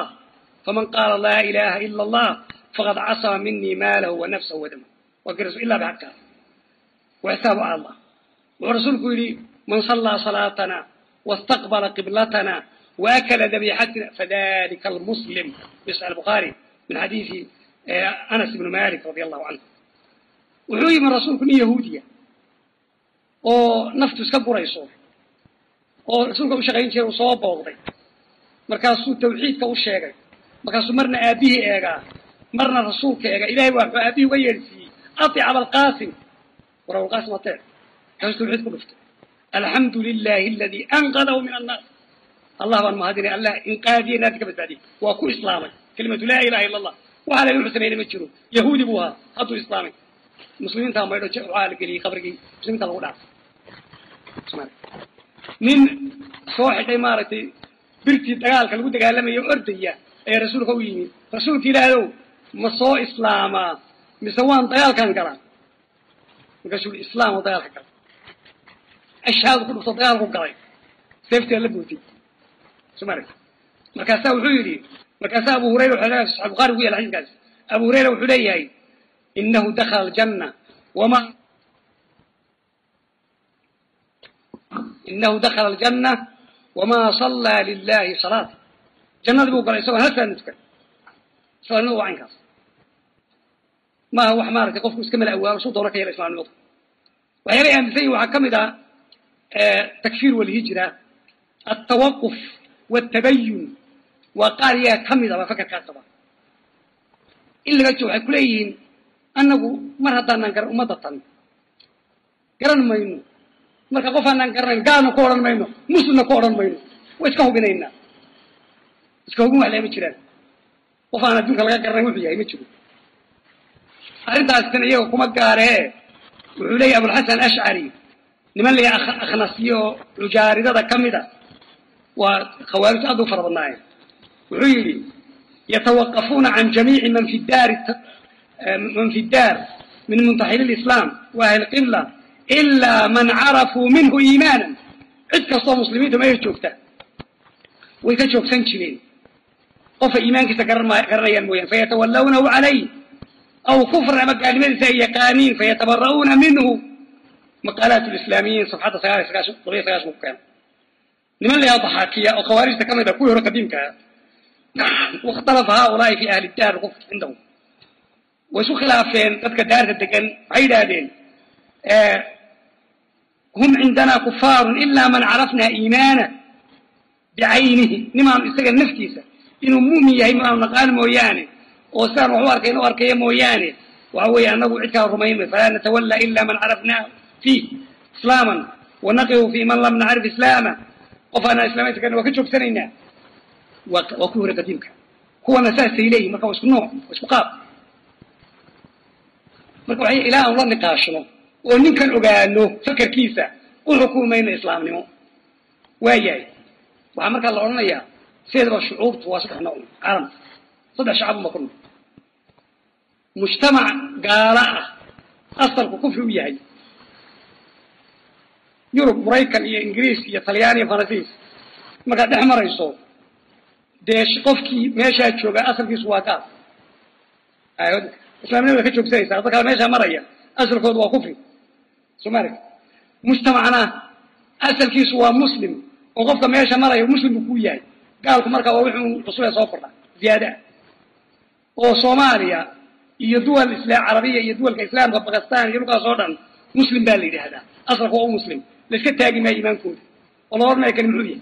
faman qaala laa ilaha ila allah faqad casama minii maalahu wa nafsahu wadama waa ki ila bixaqaa wa xisaabu cala allah wuxuu rasuulku yidhi man sallaa salaatana wastaqbala qiblatana waakala dabixatina fadalika almuslim fi saxi bukhaari min xadiisi anas ibni malik radi allahu canhu wuxuu yimi rasuulku nin yahuudiya oo naftu iska gurayso oo rasuulka u shaqayn jiray uu soo booqday. Markaasuu tawxiidka u sheegay. Markaasuu marna aabbihii eegaa marna rasuulka eegaa. Ilahay waa wuxuu aabihii uga yeedhsiiyey atic abalqaasim war abulqaasim ateec markaasuu tawxiid ku dhuftay. Alxamdu lilahi aladii anqadahu min annaas allah baan mahadinay allah inqaadiye naadi ka waa ku islaamay. Kelimatu laa ilaha illa allah waxaa la wuxuu ma jiro. Yahuudi buu ahaa. Hadduu islaamay. Muslimiintaa maydho waxaa la geliyey qabrigii. Muslimiinta lagu dhaafay nin soo xidhay maaragtay birtii dagaalka lagu dagaalamayo ordaya ayaa rasuulka u yimid. Rasuulka ilaahdow ma soo islaamaa mise waan dagaalkan galaa markaasuu i islaam oo dagaalka galay ashaadu ku dhufto dagaalku galay. Seefteeda la bootay sumar markaasaa wuxuu yidhi markaasaa abu hurayra saxi bukhari ku yaalla xadiiskaas. Abu hurayra wuxuu leeyahay inahu dakala aljanna wama inahu dakala aljanna wamaa sallaa lilahi salaata jannadii buu galay isagoon hal salaadna tukan islaamnimadu waa caynkaas maaha wax maaragtay qofku iska mala awaalo suu doona ka yela islamnimadu waxyaalay aaminsan yihiin waxaa ka mid ah takfiir walhijra altawaquf waltabayun waa qaar yaa ka mid a baa fakarkaa qaba in laga jo waxay kuleeyihiin annagu mar haddaanan garan ummadda tan garan mayno marka qof aanaan garanayn gaalna ku odhan mayno muslimna ku odhan mayno waa iska hubinaynaa iska hubin wax lama jiraan qof aan adduunka laga garanayn wuxuu yahay ma jiro arrintaastan iyaga kuma gaaree wuxuu leeyahy abulxasan ashcari niman laya akhnasiyo oo cujaaridada ka mid a waa khawaarijtu aad u fara badnaayeen wuxuu yidhi yatawaqafuuna can jamiici man fi daari man fi daar min muntaxili lislaam wa ahli qibla ilaa man carafuu minhu iimaanan cid kastoo muslimiinta meesha joogta way ka joogsan jireen qofa iimaankiisa garanayaan mooyaan fayatawallawnahu calayh aw kufran ama gaalnimadiisa ay yaqaaniin fayatabara'uuna minhu maqaalaat lislaamiyiin safxadda sagaal sagaashan todobiya sagaashan ku keena niman la yahaa daxaakiya oo khawaarijta ka mid a kuwii hore qadiimka ah wakhtalafa haaulaai fi ahli daar kufr cindahum way isu khilaafeen dadka daarta degan waxay yidhaahdeen hum cindana kufaarun ilaa man carafnaa iimaana bicaynihi nimaanu isaga naftiisa inuu mu'min yahay maanu naqaan mooyaane oo sidaan wax arkayn u arkaya mooyaane. Waxa weeye annagu cid kaa rumaynmay falaa natawalla ila man carafnaa fiih islaaman wanaqihu fi man lam nacrif islaama. Qof aanaan islamaynta karna waa ka joogsanaynaa. Waa ku hore qadiimka. Kuwana saasay leeyihiin marka waa isku nooc waa isku qaab. Marka waxay ilaa aan la niqaashno oo ninkan ogaano fakarkiisa u xukumayna islaamnimo. Waa yahay waxaa markaa la odhanayaa sideedaba shucuubtu waa saddex nooc. Caalamka saddex shacabuma ku nool mujtamac gaala ah. Asalku kufri u yahay. Yurub maraykan iyo ingiriis iyo talyaani iyo faransiis. Markaad dhex marayso dee qofkii meeshaa jooga asalkiisu waa gaal islaamnimada ka joogsanaysa dadka meeshaa maraya asalkoodu waa kufri somalia mujtamacna asalkiisu waa muslim oo qofka meesha maraya muslim buu ku yahay. Gaalku marka waa wixuu cusubee soo kordha ziyaada. Ah oo soomaaliya iyo duwal carabiya iyo duwalka islaamka bakistan iyo dhulkaas oo dhan muslim baa la yidhaahdaa. Asalka waa u muslim. Laiska taagi maayo iimaankooda oo la odhanaya kani muxuu yahay?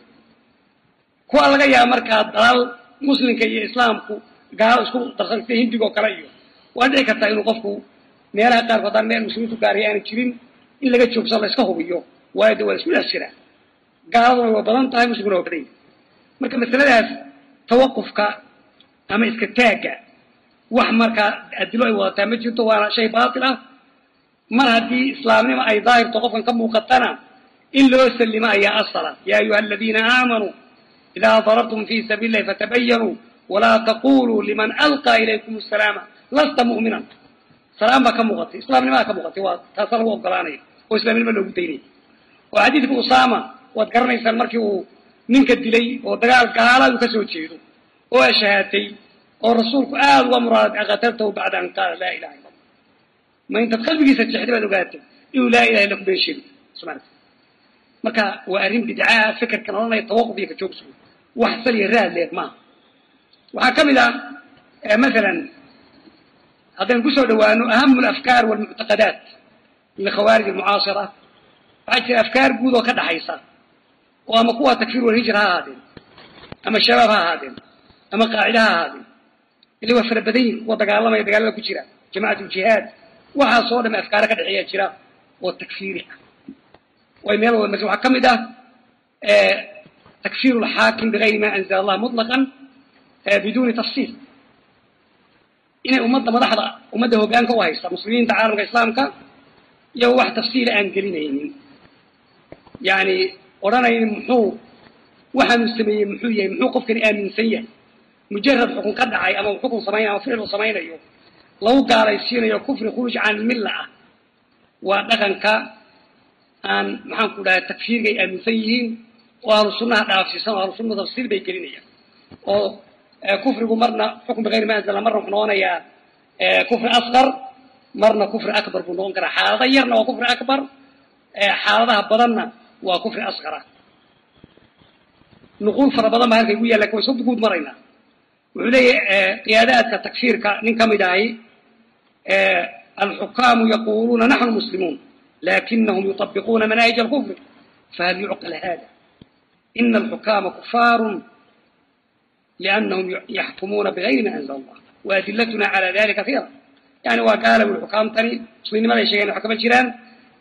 Kuwa laga yaaba markaa dalal muslimka iyo islaamku gaalo isku darsan sida hindiga oo kale iyo. Waa dhici kartaa inuu qofku meelaha qaarkood haddaan meel muslimiintu gaariya aana jirin in laga joogsado la iska hubiyo waayo de waa isku dhex jiraa gaaladuna waa badan tahay muslimkuna waa badan marka masaladaas tawaqufka ama iska taagga wax markaa adilo ay wadataa ma jirto waana shay baatil ah mar haddii islaamnimo ay daahirto qofkan ka muuqatana in loo sallimo ayaa asala ya ayuha aladiina aamanuu idaa darabtum fi sabiili lahi fatabayanuu walaa taquluu liman alqaa ilaykum asalaama lasta mu'minan salaam baa ka muuqatay islaamnimaa ka muuqatay waa taasa lagu ogolaanaya oo islaamnimo loogu daynaya oo xadiidka usaama waad garanaysaan markii uu ninka dilay oo dagaal gaalaadu ka soo jeedo oo ashahaatay oo rasuulku aada uga muraaday qataltahu bacda an qaala laa ilaha illa allah ma intaad qalbigiisa jexday baad ogaatay inuu laa ilaha illa ku been sheego subxana marka waa arrin bidcaa fikirkan odhanaya tawaquf iyo ka joogsugo wax sal iyo raad leeg maaha. Waxaa ka mid ah masalan haddaynu ku soo dhawaano ahamu alafkaar walmuctaqadaat lilkhawaarij almucaasira waxaa afkaar guud oo ka dhaxaysa. Oo ama kuwa takfiir walhijr ha ahaadeen ama shabaab ha ahaadeen ama qaacida ha ahaadeen. Ili waa fara badan yihiin kuwa dagaalamaya dagaalada ku jira jamacat uljihaad waxaasoo dham afkaara ka dhexeeya jira oo takfiiri ah. Way meel wada mas waxaa ka mid ah takfiir alxaakim bigayri ma anzala allah mutlaqan biduuni tafsiil. Inay ummadda madaxda ummadda hoggaanka u haysta muslimiinta caalamka islaamka iyo wax tafsiila aan gelinaynin. Yani odhanaynin muxuu waxaanu sameeyey muxuu yahay muxuu qofkani aaminsan yahay. Mujarad xukun ka dhacay ama xukun samaynayo ama ficil samaynayo lagu gaalaysiinayo kufri khuruuj can milla ah. Waa dhaqanka aan maxaan ku dhahay takfiirgay aaminsan yihiin oo ahlu sunnaha dhaafsiisan oo ahlu sunna tafsiil bay gelinayaan. Oo kufrigu marna xukun bigayri ma anzala marna wuxuu noqonayaa kufri asqar marna kufri akbar buu noqon karaa. Xaalada yarna waa kufri akbar xaaladaha badanna waa kufri asqara nuquul fara badan ba halkay gu yaalla way soo guud maraynaa wuxuu leeyahy qiyaadaadka takfiirka nin ka mid ahi alxukaamu yaquluuna naxnu muslimuun lakinahum yuطabiquuna manaahij alkufr fahal yucqal hada ina alxukaama kufaarun liannahum yaxkumuuna bigayri ma anzala allah waadilatuna cala dalika kaiira yani waa gaala wuli xukaamtani muslimnimaday sheegeen wax kama jiraan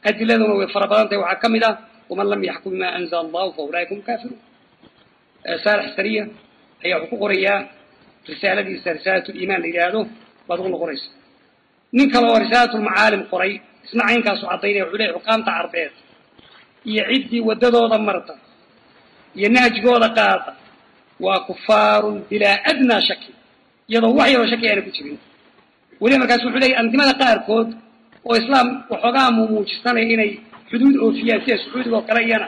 adiladuna way fara badan tahay waxaa ka mid ah waman lam yaxkum bima anzala allahu fa ulaika hum kaafiruun saalex sariya ayaa wuxuu ku qorayaa risaaladiisa risaalat liimaan la yidhaahdo baad ugu noqonaysa nin kale oo risaalat lmacaalim qoray isna caynkaasu caddaynaya wuxuu leeyahy xukaamta carbeed iyo ciddii waddadooda marta iyo nahjigooda qaada waa kufaarun bilaa adnaa shaki iyadoo wax yaroo shaki aana ku jirin weliba markaas wuxuu leeyahy andimada qaarkood oo islaam waxoogaa mumuujisanaya inay xuduud oofiyaan sida sacuudiga oo kale iyana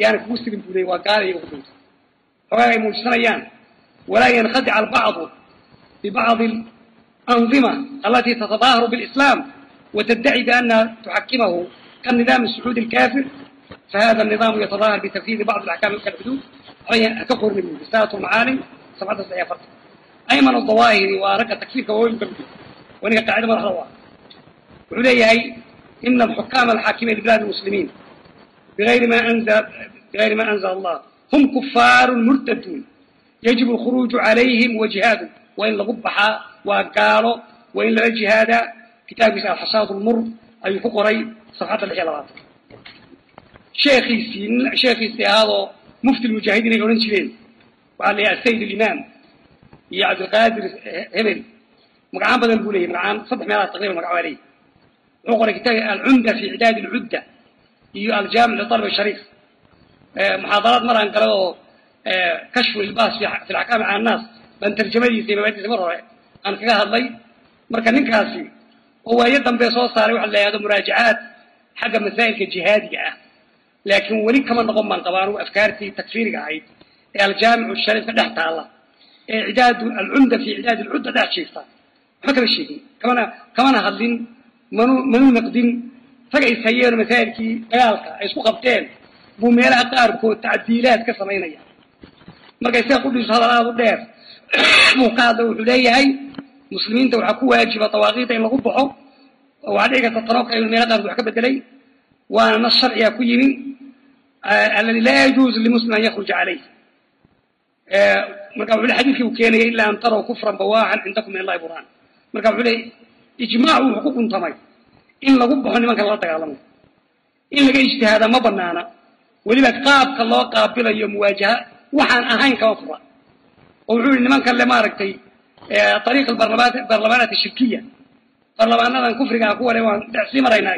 yaana kugu sigin buuday waa gaala iyaga ku dunta xoogaa ay muujisanayaan walaa yankhadic albacdu bibacdi alanظima alati tatadaaharu biاlislam wataddaci biannaha tuxakimahu kannidaam الsacuudi alkafir fahada الniظaamu yatadahar bitafkiiri bacd اlaxkaam kalxuduud ka qorni buuri risalat lmacaalim sabcada saddex afartan ayman adawaahiri waa ragga ninka qaacida madaxda u ah wuxuu leeyahay ina alxukaama alxaakimiin libilaadi muslimiin bigayri ma anzala bigayri ma anzala allah hum kufaaru murtaduun yajibu alkhuruuju calayhim wa jihaadu waa in lagu baxaa waa gaalo waa in lala jihaadaa kitaabkiisa alxasaad lmur ayuu ku qoray safxadda lix iyo labaatan sheekhiisii sheekhiisii ahaadoo mufti lmujaahidiin ay odhan jireen waxaa la yahay asayid alimaam iyo cabdilqaadir hebel magacaan badan buu leyahy magacaan saddex meelaas taqriban magac waa leeyahy wuxuu qoray kitaabka alcumda fi icdaadi alcudda iyo aljaamic litalib shariif muxaadaraad mar aan gala oo kashfu ilbaas fi laxkaami cala annaas baan tarjamadiisa iyo mabaadiisa mar hore aan kaga hadlay marka ninkaasi oo waayo dambe soo saaray waxa la yihahdo muraajacaad xagga masaa'ilka jihaadiga ah laakiin weli kama noqon baan qabaa anugu afkaartii takfiiriga ahayd ee aljaamicu shariifka dhex taalla ee icdaad alcumda fi icdaadi alcudda dhex jiifta waxba kama sheegin kamana kamana hadlin manu manu naqdin rag is hayeen masaa'ilkii dagaalka ay isku qabteen buu meelaha qaarkood tacdiilaad ka samaynaya markay sida qudhiisu hadal aada u dheer hadla wuxuu leeyahay muslimiinta waxaa ku waajiba dawaaqiida in lagu baxo oo waxaa dhici karta tanoo kale meelo qaarkood wax ka bedelay waana nas sharciga ku yimi aladi laa yajuuzu limuslim an yakhruja calayh marka wuxuu le xadiidkii uu keenaya ilaa an taraw kufran bawaaxan cindakum min allahi burhaan marka wuxuu le ijmaacu wuxuu ku guntamay in lagu baxo nimanka lala dagaalamo. In laga ijtihaada ma banaana weliba qaabka loo qaabilayo muwaajaha waxaan ahayn kama fura oo wuxuu yihi nimankan le maaragtay ariiq barlamaanaat shirkiya. Barlamaanadan kufrigaa kuwa le waan sii maraynaa.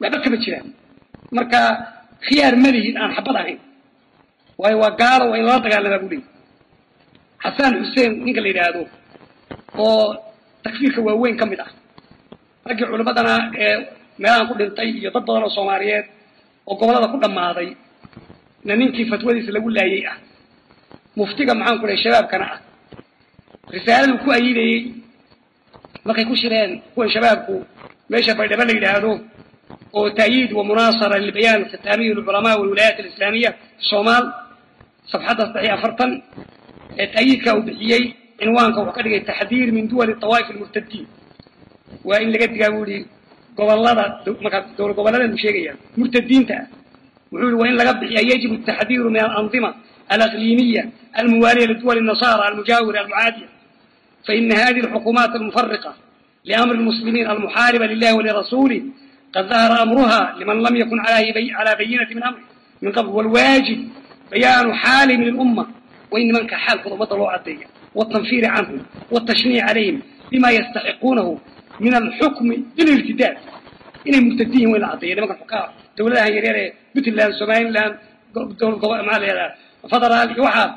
Waxba kama jiraan. Marka khiyaar ma lihin aan xabad ahayn. Waayo waa gaalo waa in lala dagaalamaa buu leeyay xasaan xuseen ninka la yidhaahdo oo takfiirka waaweyn ka mid ah. Raggii culimmadana ee meelahan ku dhintay iyo dad badan oo soomaaliyeed oo gobollada ku dhammaaday na ninkii fatwadiisa lagu laayey ah muftiga maxaan ku dhahay shabaabkana ah. Risaaladuu ku ayidayey markay ku shireen kuwan shabaabku meesha baydhabo la yidhaahdo oo ta'yiid wa munaasara lilbayaan alkhitaamiyi lilculamaa walwilaayaat alislaamiya fi somaal safxadda saddex iyo afartan ee ta'yiidka uu bixiyey cinwaanka wuxuu ka dhigay taxdiir min duwali tawaa'if almurtadiin waa in laga digaa buu yihi gobollada markaa dowla gobolladan buu sheegaya murtadiinta ah wuxuu yihi waa in laga bixiya yajibu ataxdiiru min alandima alaqliimiya almuwaaliya liduwali النasara almujaawira almucaadiya faina hadihi alxukuumaat almufariqa liamri المسلمين المحاربة لله ولرسوله قد ظهر أمرها لمن لم يكن على بينة من أمره من قبل والواجب بيان حال من الأمة وإن من كحال قضمة الله عدية والتنفير عنهم والتشنيع عليهم بما يستحقونه من الحكم بالارتداد إن المرتدين وين عدية لما كان حكام دولة هي بتلان سوماليلان دول ما لها فضرال يوحى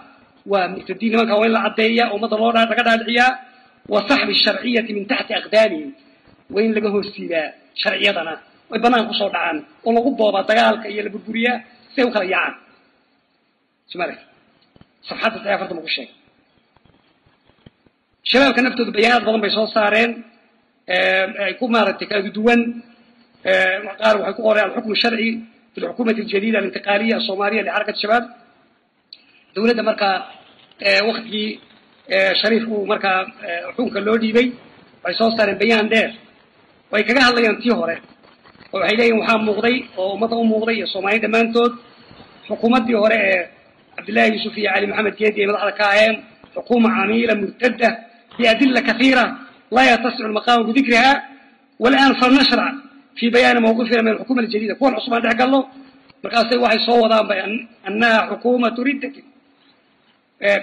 ومرتدين لما كان وين عدية ومضى الله رقد العياء وصحب الشرعية من تحت أقدامهم وين لقوه السيباء sharciyadana way banaan kusoo dhacaan oo lagu boobaa dagaalka iyo la burburiyaa siay u kala shabaabka naftooda bayaanaad badan bay soo saareen. Ay ku maaragtay kala duwan. Qaar waxay ku qoreen alxukm sharci fi lxukuumati aljadida alintiqaaliya asoomaaliya lixarakat shabaab dowladda markaa waktigii shariif uu markaa xukunka loo dhiibay waxay soo saareen bayaan dheer. Way kaga hadlayaan tii hore. Oo waxay leeyihiin waxaa muuqday oo ummadda u muuqday iyo soomaaliya dhammaantood xukuumaddii hore ee cabdillahi yuusuf iyo cali maxamed geedi ay madaxda ka aheen xukuuma camiila murtadda biadilla kaiira laa yatasicu lmaqaamu bidikriha walaan falnashrac fii bayaani mawqifina min alxukuma aljadida kuwan cusub aan dhex galno markaasay waxay soo wadaanba annaha xukuumatu riddatin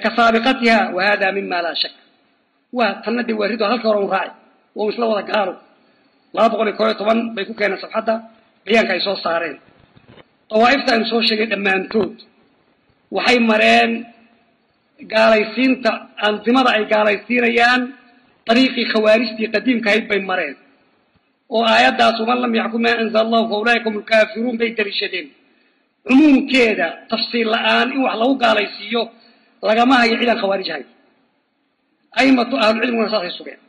ka saabiqatiha wa hada mima laa shak waa tanna dee waa rido halka hore un raaci waa isla wada gaalo laba boqol iyo koo iyo toban bay ku keeneen gaalaysiinta andimada ay gaalaysiinayaan dariiqii khawaarijtii qadiimkahayd bay mareen. Oo aayaddaas waman lam yaxkum maa anzala allahu fa ulaa'ika hum lkaafiruun bay daliishadeen cumuumkeeda tafsiil la'aan in wax lagu gaalaysiiyo lagama hayo cidaan khawaarij ahayn. Aimatu ahlucilmiguna saasay sugeen.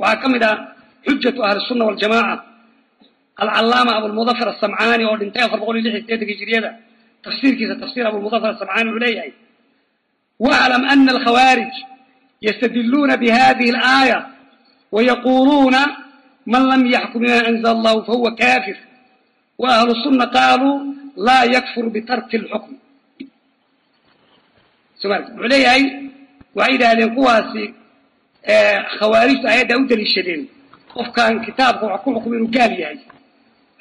Waxaa ka mid ah xujatu ahli الsuna waljamaca alcalaama abulmudafar asamcaani oo dhintay afar boqol iyo lix iyo hijiriyada tafsiirkiisa tafsir abulmudafar asamcaani wuxuu leeyahay waclam ana alkhawaarij yastadiluuna bihadihi اlaaya wayaquuluuna man lam yaxkum bima anzla allahu fahuwa kafir wa ahlu الsuna qaaluu laa yakfur bitarki اlxukm wuxuu leeyahay waxay yidhaahdeen kuwaasi khawaarijtu ayaddaa u daliishadeen qofkaan kitaabka wax ku xukum inuu gaal yahay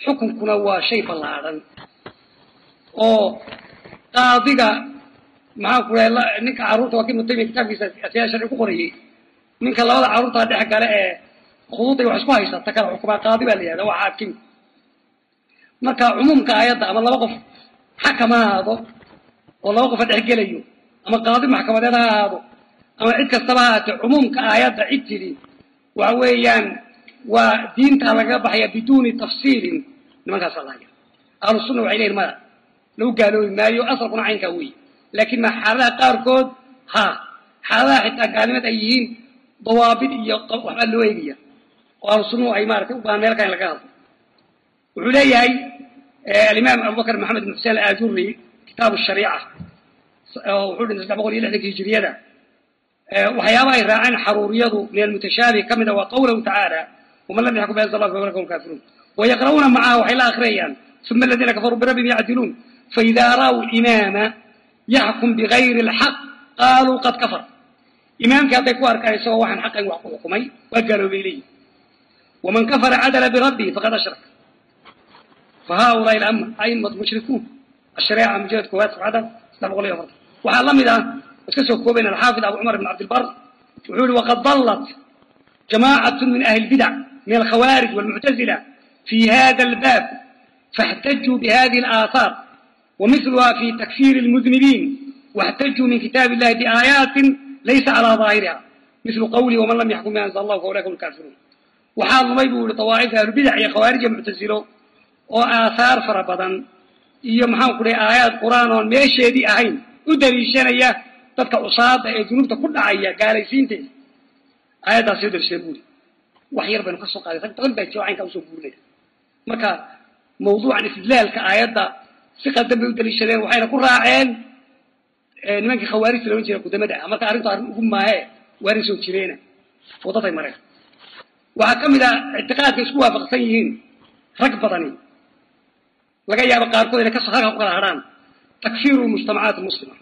xukunkuna waa shay ballaadhan oo qaadiga maxaan ku rahay ninka carruurta waa kii kitaabkiisa asiyaa sharci ku qorayey ninka labada carruurtaa dhex gale ee khuduuday wax isku haysata kala xukumaa qaadi baa la yihahda waa xaakim. Marka cumuumka aayadda ama laba qof xakam ha ahaado oo laba qofa dhex gelayo ama qaadi maxkamadeed ha ahaado ama cid kastaba ha ahaatee cumuumka aayadda cid tidhi waxa weeyaan waa diintaa lagaga baxaya biduuni tafsiilin nimankaasa lahaya ahlu sunna waxay leyihin maya lagu gaaloobi maayo asalkuna caynkaa weeye laakiin ma xaaladaha qaarkood ha xaaladaha xitaa gaalnimad ay yihiin dawaabid iyo waxbaa loo eegaya oo ahlu sunnuhu ay maratay u baahan meelka in laga hadlo. Wuxuu leeyahay alimaam abubakr maxamed ibn xuseen aajuri kitaabu shariica wuxuu dhintay saddex boqol iyo lixdanka hijiriyada waxyaaba ay raaceen xaruuriyadu min almutashaabih ka mid a waa qawlahu tacaala waman lam yaxkum biayati allah faulaka hum kaafiruun wayaqra'uuna macaha waxay la akhriyayaan uma aladiina kafaruu birabbihim yacdiluun faidaa ra'w imaama yaxkum bigayri alxaq qaaluu qad kafar. Imaamkii hadday ku arkaan waxaan xaqayn wax ku xukumay waa gaaloobay leeyihi waman kafara cadala birabbihi faqad ashrak. Fa haulaai a'immatu mushrikuun ashareeca mujalad koowaad sabcada saddex boqol iyo afartan waxaa la mid ah iska soo koobayn alxaafid abu cumar ibn cabdilbar wuxuu yihi waqad dallat jamaacatu min ahli lbidac min alkhawaarij walmuctazila fi hada albaab faاxtajuu bihadihi alaahaar ومثلها في تكفير المذنبين واحتجوا من كتاب الله بآيات ليس على ظاهرها مثل قوله ومن لم يحكم بما أنزل الله فأولئك هم الكافرون وحال ما يقول طوائف أهل البدع يا خوارج معتزلة وآثار فربضا iyo maxaan ku dhahay aayaad qur-aan oon meesheedii ahayn u daliishanaya dadka cusaada ee dunuubta ku dhacaya gaalaysiinteeda aayaddaas soo daliishada buuri wax yar baynu ka soo qaaday rag badan baa jiro caynkaa usoo guurinaya marka mawduucan istidlaalka aayadda si qaldan bay u daliishadeen waxayna ku raaceen nimankii khawaarijta loodhan jira qudamada ah. Marka arrintu arrin ugu maahe waa arrin soo jireena. Waddaday mareen. Waxaa ka mid ah ictiqaadka isku waafaqsan yihiin rag badani. Laga yaabo qaarkood inay ka soo halka ku kala hadhaan takfiiru mujtamacaat muslima.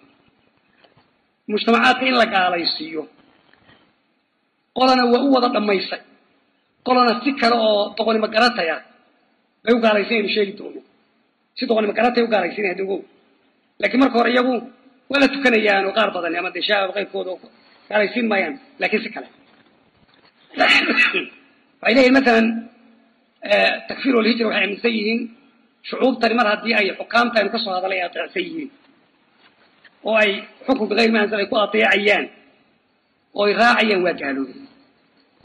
Mujtamacaadka in la gaalaysiiyo. Qolana waa u wada dhammaysay. Qolana si kale oo doqonimo garataya. Bay u gaalaysanaynu sheegi doono si doqonimo garatay u gaalaysanaya adogow laakiin marka hore iyagu waa la tukanayaan oo qaar badan ama dee shaabab qaybkooda oo gaalaysiin maayaan laakiin si kale. Waxay leeyihiin masalan takfiir walhijra waxay aaminsan yihiin shucuubtani mar haddii ay xukaamta aynu ka soo hadalay ay ateecsan yihiin. Oo ay xukun bigayr ma anzal ay ku ateecayaan oo ay raacayaan waa gaaloobay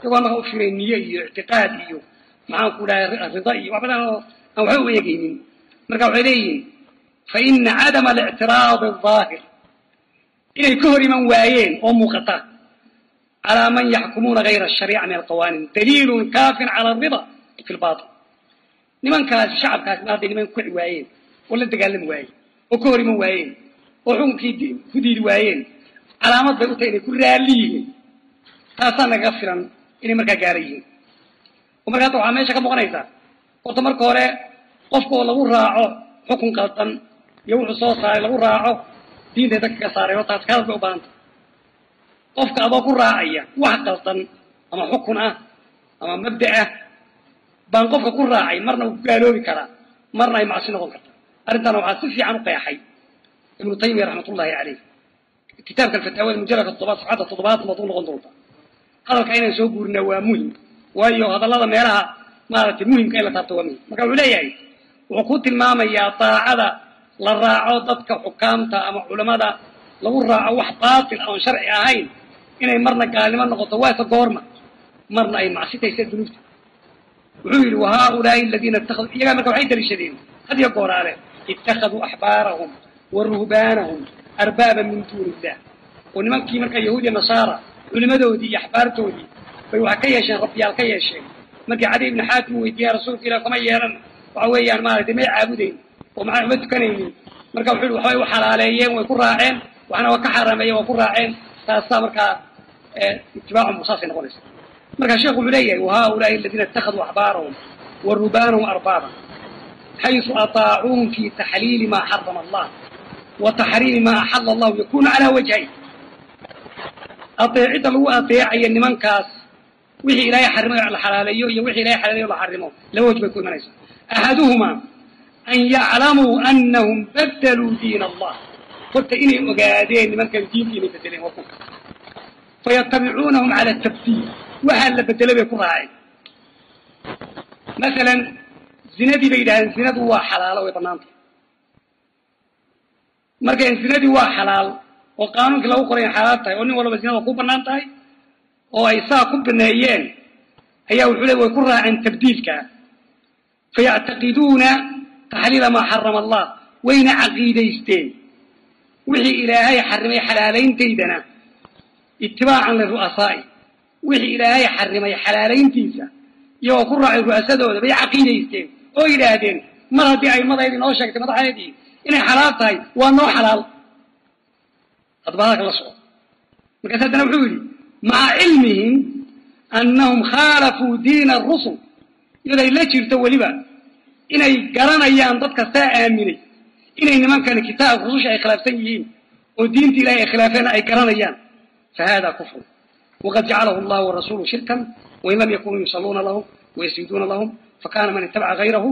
iyagoo marka u firay niye iyo ictiqaad iyo maxaan ku dhahay rida iyo wax badan oo aan waxba u eegaynin marka waxay leeyihiin fa ina cadama alictiraadi ahaahir inay ka hor iman waayeen oo muuqata. Calaa man yaxkumuuna gayra ashariica min alqawaanin. Daliilun kaafin cala arida fi lbatil nimankaasi shacabkaasi ma hadday niman ku kici waayeen oo la dagaalami waayeen oo ka hor iman waayeen oo xukunkii ku diidi waayeen calaamad bay u tahay inay ku raalli yihiin. Taasaa nagaga filan inay markaa gaara yihiin. Oo marka hadda waxaa meesha ka muuqanaysaa horta marka hore qofka lagu raaco xukun qaldan iyo wuxuu soo saaray lagu raaco diinta dadka ka saaray oo taas kaas bay u baahanta qofka adoo ku raacaya wax qaldan ama xukun ah ama mabda ah baan qofka ku raacay marna uu ku gaaloobi karaa marna ay macsi noqon karta. Arrintaana waxaa si fiican u qeexay ibnu taymiya raxmatullahi caleyh kitaabka alfataawada mujaladka toddobaad safxadda toddobaatan baad u noqon doonta. Hadalka inaan soo guurinaa waa muhiim waayo hadallada meelaha maaragtay muhimka in la taabto waa muhiim. Marka wuxuu leeyahay wuxuu ku tilmaamayaa daacada la raaco dadka xukaamta ama culamada. Lagu raaco wax baatil oon sharci ahayn. Inay marna gaalnimo noqoto waase goorma. Marna ay macsitaysa dunuubta. Wuxuu yidhi wahaulaai aladiina ittakhaduu. Iyagaa marka waxay daliishadeen. Had iyo gooraale ittakhaduu axbaarahum wa ruhbaanahum arbaaban min duuni illah oo nimankii marka yahuudiya nasaara culimadoodii iyo axbaartoodii bay waxa ka yeesheen rabbiyaal ka yeesheen. Markii cadi ibni xaatim uu weydiiya rasuulka ilah kama yeelan waxa weeyaan maaragtay may caabudayn oo maxaa uma tukanaynin. Marka wuxuu waxbay u xalaaleeyeen way ku raaceen. Waxna waa ka xaraameeyeen waa ku raaceen. Taasaa markaa itibaacum saasay noqonaysa marka sheekhu wuxuu leeyahay wahaulaai aladiina ittakhaduu axbaarahum wa rubaanahum arbaaba xaysu ataacuuhum fi taxliili ma xarama allah wa taxriimi ma axala allahu yakunu calaa wajhayn adeecidda lagu adeecayo nimankaas wixii ilaahay xarimay la xalaaleeyo iyo wixii ilahay xalaaleeyo la xarimo laba bay ku imanaysaa axaduhumaa an yaclamuu anahum badaluu diin allah horta inay ogaadeen nimankan diinta inay bedeleen waa ku fayatabicuunahum cala tabdiil waxaa la bedelay bay ku raaceen masalan zinadii bay yidhahdeen zinadu waa xalaalo way banaantay marka zinadii waa xalaal oo qaanuunkii lagu qoray in xalaal tahay oo nin walba zinada ku bannaan tahay oo ay saa ku baneeyeen ayaa wuxuu le way ku raaceen tabdiilka fayactaqiduuna taxliila maa xarama allah wayna caqiidaysteen wixii ilaahay xarimay xalaalayntaydana itibaacan liru'asaa'i wixii ilaahay xarimay xalaalayntiisa iyagoo ku raacay ru'asadooda bay caqiidaysteen oo yidhaahdeen mar haddii aimadaydii noo sheegtay madaxdeedii inay xalaal tahay waa noo xalaal hadba hadalka la soco markaas haddana wuxuu yidhi maca cilmihim annahum khaalafuu diina arusul iyaday la jirto weliba inay garanayaan dadka saa aaminay inay nimankani kitaabka rususha ay khilaafsan yihiin oo diinta ilahay ay khilaafeen ay garanayaan fa hada kufru waqad jacalahu allahu warasuulu shirkan wain lam yakunuu yusaluuna lahum wayasjuduuna lahum fakana man itabaca gayrahu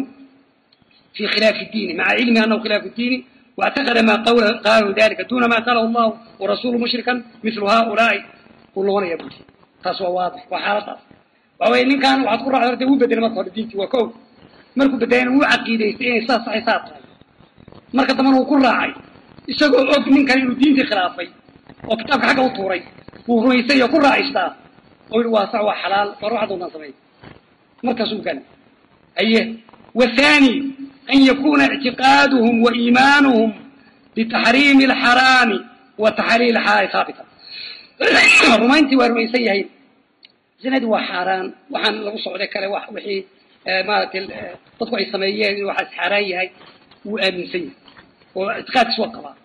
fi khilaafi diini maca cilmi anahu khilaafu diini واعتقد ما قالوا ذلك دون ما قاله الله ورسوله مشركا مثل هؤلاء كلهن يبوتي تاسوا واضح وحالة waaway ninkaan waxaad ku raacda horta wuu bedelay marka hore diintii waa ko markuu bedelayna wuu caqiidaystay inay saas tahay saa tahay. Marka dambana wuu ku raacay. Isagoo og ninkan inuu diintii khilaafay oo kitaabka xagga u tuuray wuu rumaysay iyo ku raacistaa oo yihi waa sax waa xalaal baruucadoodan sameey markaasuu gala haye wathani an yakuna ictiqaaduhum wa iimaanuhum bitaxriimi alxaraami wa taxliil xalaali haabita rumayntii waa rumaysan yahay zinadi waa xaaraan. Waxaan lagu socday kale wixii eh, maaratay eh, dadku ay sameeyeen in waxaas xaaraan yahay. Wuu aaminsan yahay. Oo itiqaadkiis waa qabaa.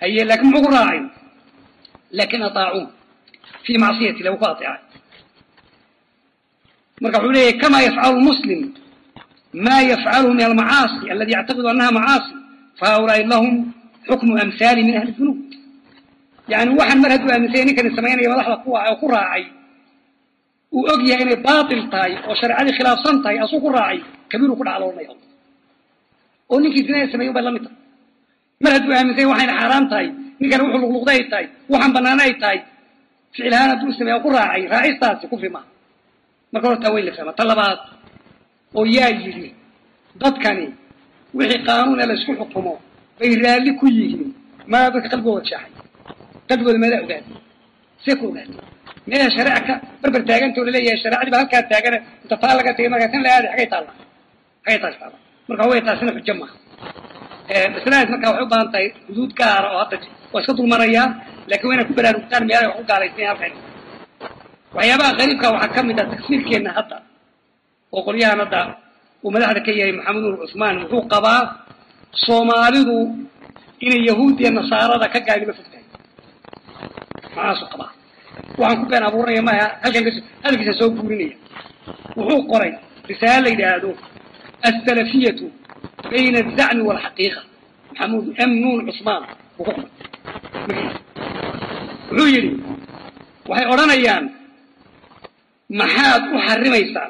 Haye laakin muxuu ku raacay laakin ataacuun. Fii macsiyati la ku ateecay marka wuxuu leeyahy kama yafcalu muslim? Ma yafcaluhu min almacaasi aladi yactaqidu annaha macaasi? Fahaaulaai lahum xukmu amhaali min ahli dunuub yani waxaan mar hadduu aaminsanya ninkani samaynaya madaxda ku ku raacay uu og yahay inay baatil tahay oo shareecadii khilaafsan tahay asuu ku raacay kabiiruu ku dhacloonaya oo ninkii zinaya sameeya un bay la mid tahay. Mar hadduu aaminsanya waxayna xaaraam tahay ninkan wuxuu luqluqda ay tahay waxaan banaana ay tahay. Ficil ahaan hadduu sameya ku raacay raacistaasi kufri maaha marka hortaa weyn la fahma ta labaad oo yaa yidhi dadkani wixii qaanuuna laysku xukumo bay raalli ku yihiin. Maaa dadka qalbigooda shaaxay qalbigooda meelaa ogaada see ku ogaatay meedaa shareeca ka barbar taaganta oo la leeyahay shareecadii baa halkaa taagana inta taa laga tegay markaa tan la aaday xagay taalla. Xagay taas taalla. Marka haway taasina xujo maaha masaladaas marka waxay u baahan tahay xuduud gaara oo hadda waa iska dulmarayaa laakiin waa inay ku baraarugtaan meelaha wax u gaalaysnayn halkan. Waxyaabaha qariibka waxaa ka mid ah tagsiirkeenna hadda oo qolyahan hadda uu madaxda ka yahay maxamed nuur cusmaan wuxuu qabaa soomaalidu inay yahuudiya nasaarada ka gaalnimo fog tahay maxaasuu qabaa. Waxaan ku been abuuranaya maya halkan hadalkiisa soo guurinaya. Wuxuu qoray risaale la yidhaahdo assalafiyatu bayna azacmi waalxaqiiqa maxamuud m. Nuur cusmaan buu ku qoray. Wuxuu yidhi waxay odhanayaan maxaad u xarimaysaa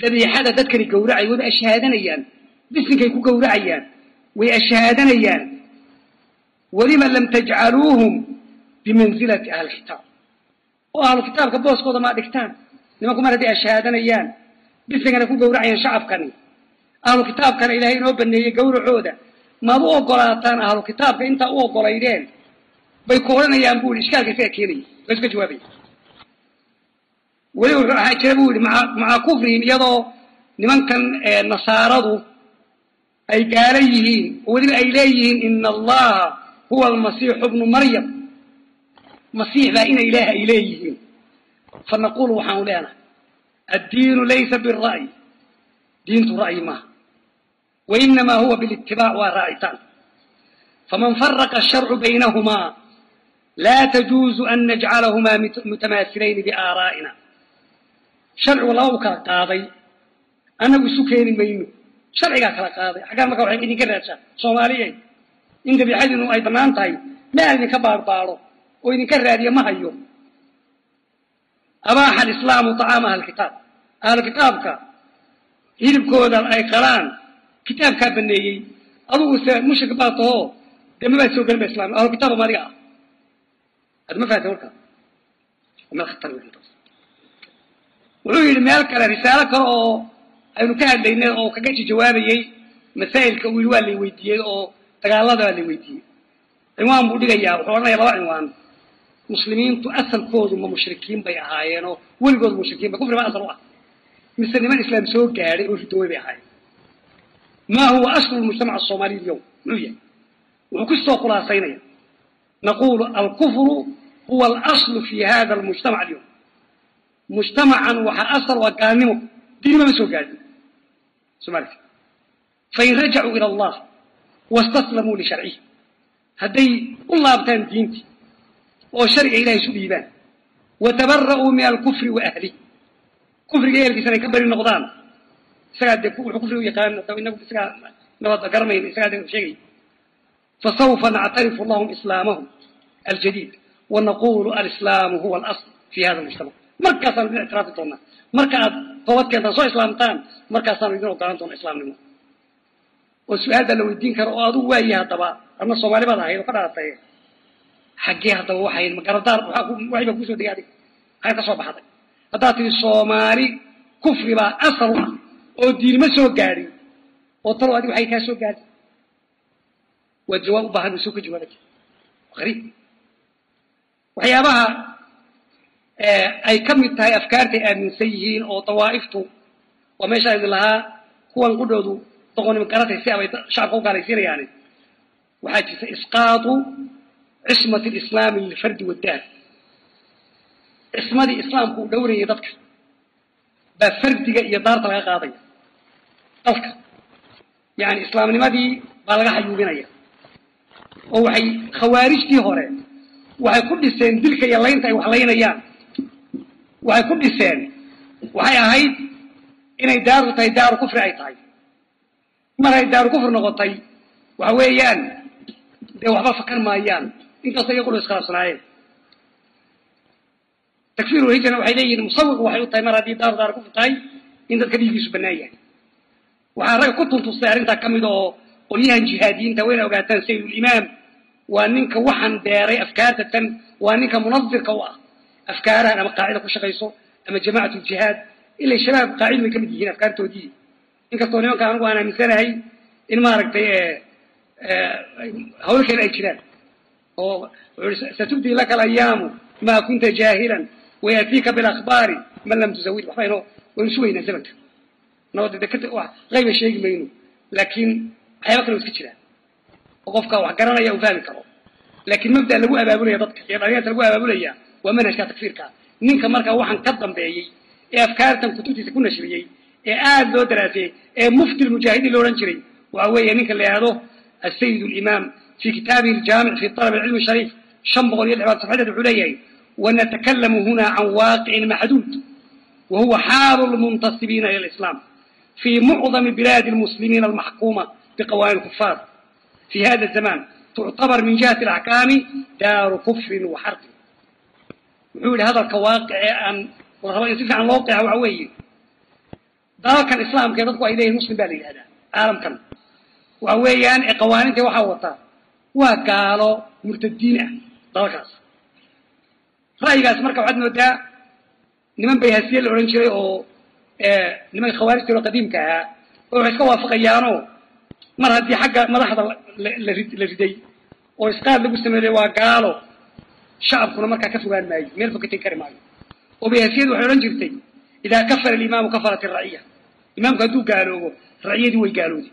dabiixada dadkani gowracay wayba ashhaadanayaan. Bisinkay ku gowracayaan way ashhaadanayaan. Walima lam tajcaluuhum bimanzilati ahli kitaab oo ahlu kitaabka booskooda maa dhigtaan. Nimanku mar hadday ashhaadanayaan bisinkana ku gowracayaan shacabkani. Ahlu kitaabkana ilaahay inoo baneeyey gowracooda. Maad u ogolaataan ahlu kitaabka intaa u ogolaydeen? Bay ku odhanayaan bu yidhi ishkaalka isaga keenaya waa iska jawaabaya weli wuxuu ahaa jira buu yidhi maca kufrihim iyadoo nimankan nasaaradu ay gaala yihiin. Oo weliba ay leeyihiin ina allaha huwa almasiixu bnu maryam masiix baa ina ilaah ay leeyihiin fanaqulu waxaanu leenahay addiinu laysa bira'yi. Diintu ra'yi maaha. Wainamaa huwa bilitibaac waa raacitaan faman faraqa asharcu baynahumaa laa tajuuzu an najcalahumaa mutamaasilayni biaaraa'ina. Sharcigu laba u kala qaaday annagu isu keeni mayno. Sharcigaa kala qaaday. Xaggaan marka waxay idinka raadsaa soomaaliya in dabiixadiinu ay bannaan tahay meel idinka baarbaado oo idinka raadiya ma hayo. Abaaxa alislaamu طacaama ahlkitaab ahlu hilibkooda ay qalaan kitaabkaa baneeyey. Adugu se mushrik baa tahoo dee soo gelin ba islam ahlu kitaaba ma adiga ah. Ad ma meel khatar wuxuu yidhi meel kale risaalo kale oo aynu ka hadlaynay oo kaga jawaabayey masaa'ilka uu yidhi waa lay weydiiyey oo dagaalada waa lay weydiiyey. Cinwaan buu dhigayaa wuxuu odhanaya laba cinwaan muslimiintu asalkoodu ma mushrikiin bay ahaayeenoo weligoodu mushrikiin ba kufri ba asal u ah. Mise niman islaam soo gaadhay oo ridowey bay ahaayeen. Ma huwa aslu lmujtamac asoomaaliy alyowm muxuu yahay? Wuxuu ku soo khulaasaynaya naqulu alkufru huwa alaslu fi hada almujtamac alyowm mujtamacan waxaa asal waa gaalnimo diinima ma soo gaadhin. Somalia fain rajacuu ila allah wastaslamuu lisharcihi hadday u laabtaan diintii oo sharciga ilahay isu dhiibaan. Wa tabara'uu min alkufri wa kufriga ehelkiisana ay ka bari noqdaan. Isagaa dee wuxuu kufriga u yaqaan inagu isagaa nabad garanayn isagaa de sheegay. Fasawfa nactarifu lahum islaamahum aljadiid wanaqulu alislaamu huwa alasl fi hada almujtamac markaasaanu idin ictiraafi doonaa. Marka aad toobad soo islaamtaan markaasaanu idin ogolaan doona islaamnimo. Oo su'aal baa la weydiin kara oo adugu waayi haddaba. Adna soomaali baad ahayd oo ka dhalatay xaggee haddaba waxay baa ku soo degay adig maxay ka soo baxday. Haddaad tihi soomaali kufri baa asal ah oo diinima soo gaadhin. Oo talow adig waxay kaa soo gaadhin waa jawaab u baahan soo ka jawaabay. Qariib waxyaabaha ay ka mid tahay afkaartay aaminsan yihiin oo dawaa'iftu waa meeshaa idin lahaa kuwan qudhoodu doqonnimo garatay si abay shacabka u gaalaysiinayaani waxaa jirta isqaatu cismati alislaami lilfardi waddaar cismadii islaamku uu dhowrayay dadka. Baa fardiga iyo daarta laga qaadaya dalka yani islaamnimadii baa laga xayuubinaya. Oo waxay khawaarijtii hore waxay ku dhiseen dilka iyo laynta ay wax laynayaan. Waxay ku dhiseen waxay ahayd inay daaru tahay daaru kufri ay tahay. Mar ay daaru kufri noqotay waxa weeyaan dee waxba fakan maayaan inkastoo iyaguna iskhilaafsanaayeen takfiir ulhijrana waxay leeyihiin musawiqu waxay u tahay mar haddii daaru kufri tahay in dadka dhiigiisu bannaan yahay. Waxaa ragga ku tuntustay arrintaa ka mid oo qolyahan jihaadiyiinta wayna ogaataan saydulimaam waa ninka waxaan beeray afkaarta tan waa ninka munafirka u ah. Afkaarahan ama qaacida ku shaqayso ama jamacat ljihaad ilay shabaab qaacidu way ka mid yihiin afkaartoodii. Inkastoo nimanka anigu aan aaminsanahay in maaragtay hawlo kale ay jiraan oo satubdi laka alayaamu maa kunta jaahilan wayaatiika bilakhbaari man lam tusawid waxba waynu sugaynaa zamanka nabadda dekata qayba sheegi mayno laakiin waxyaaba kale oo iska jiraan oo qofka wax garanaya uu fahmi karo laakiin mabda lagu abaabulaya dadka iyo dhalinyarta lagu abaabulaya waa manhajka takfiirka ninka markaa waxaan ka dambeeyey ee afkaartan kutubtiisa ku nashriyey ee aada loo daraasiyey ee mufti lmujaahidiin lo odhan jiray waxa weeye ninka la yihahdo asayid limaam aljaamic fi alab alcilmi shariif shan boqol iyo lixbaad safxadeed wuxuu leeyahay wanatakalamu huna can waaqicin maxduud wa huwa xaalu lmuntasibiina ila lislaam fi mucdami bilaadi lmuslimiina almaxkuuma biqawaani lkufaar fi hada zaman tuctabar min jihati alaxkaami daaru kufrin wa xarbin wuxuu yihi hadalka waaqicee aan raba in si fiican loo qeexa waxa weeye dalalkan islaamka ee dadku waa gaalo murtadiin ah dalalkaas. Ra'yigaas marka waxaad moodaa niman bayhasiye la odhan jiray oo nimanka khawaarijta qadiimka ahaa oo waxay iska waafaqayaanoo mar haddii xagga madaxda la riday oo isqaad lagu sameeyey waa gaalo. Shacabkuna markaa ka fogaan maayo meel fog ka tegi kari maayo. Oo bayhasiyadu waxay odhan jirtay idaa kafara alimaamu kafarat iraciya imaamku hadduu gaaloobo raciyadii way gaaloodi.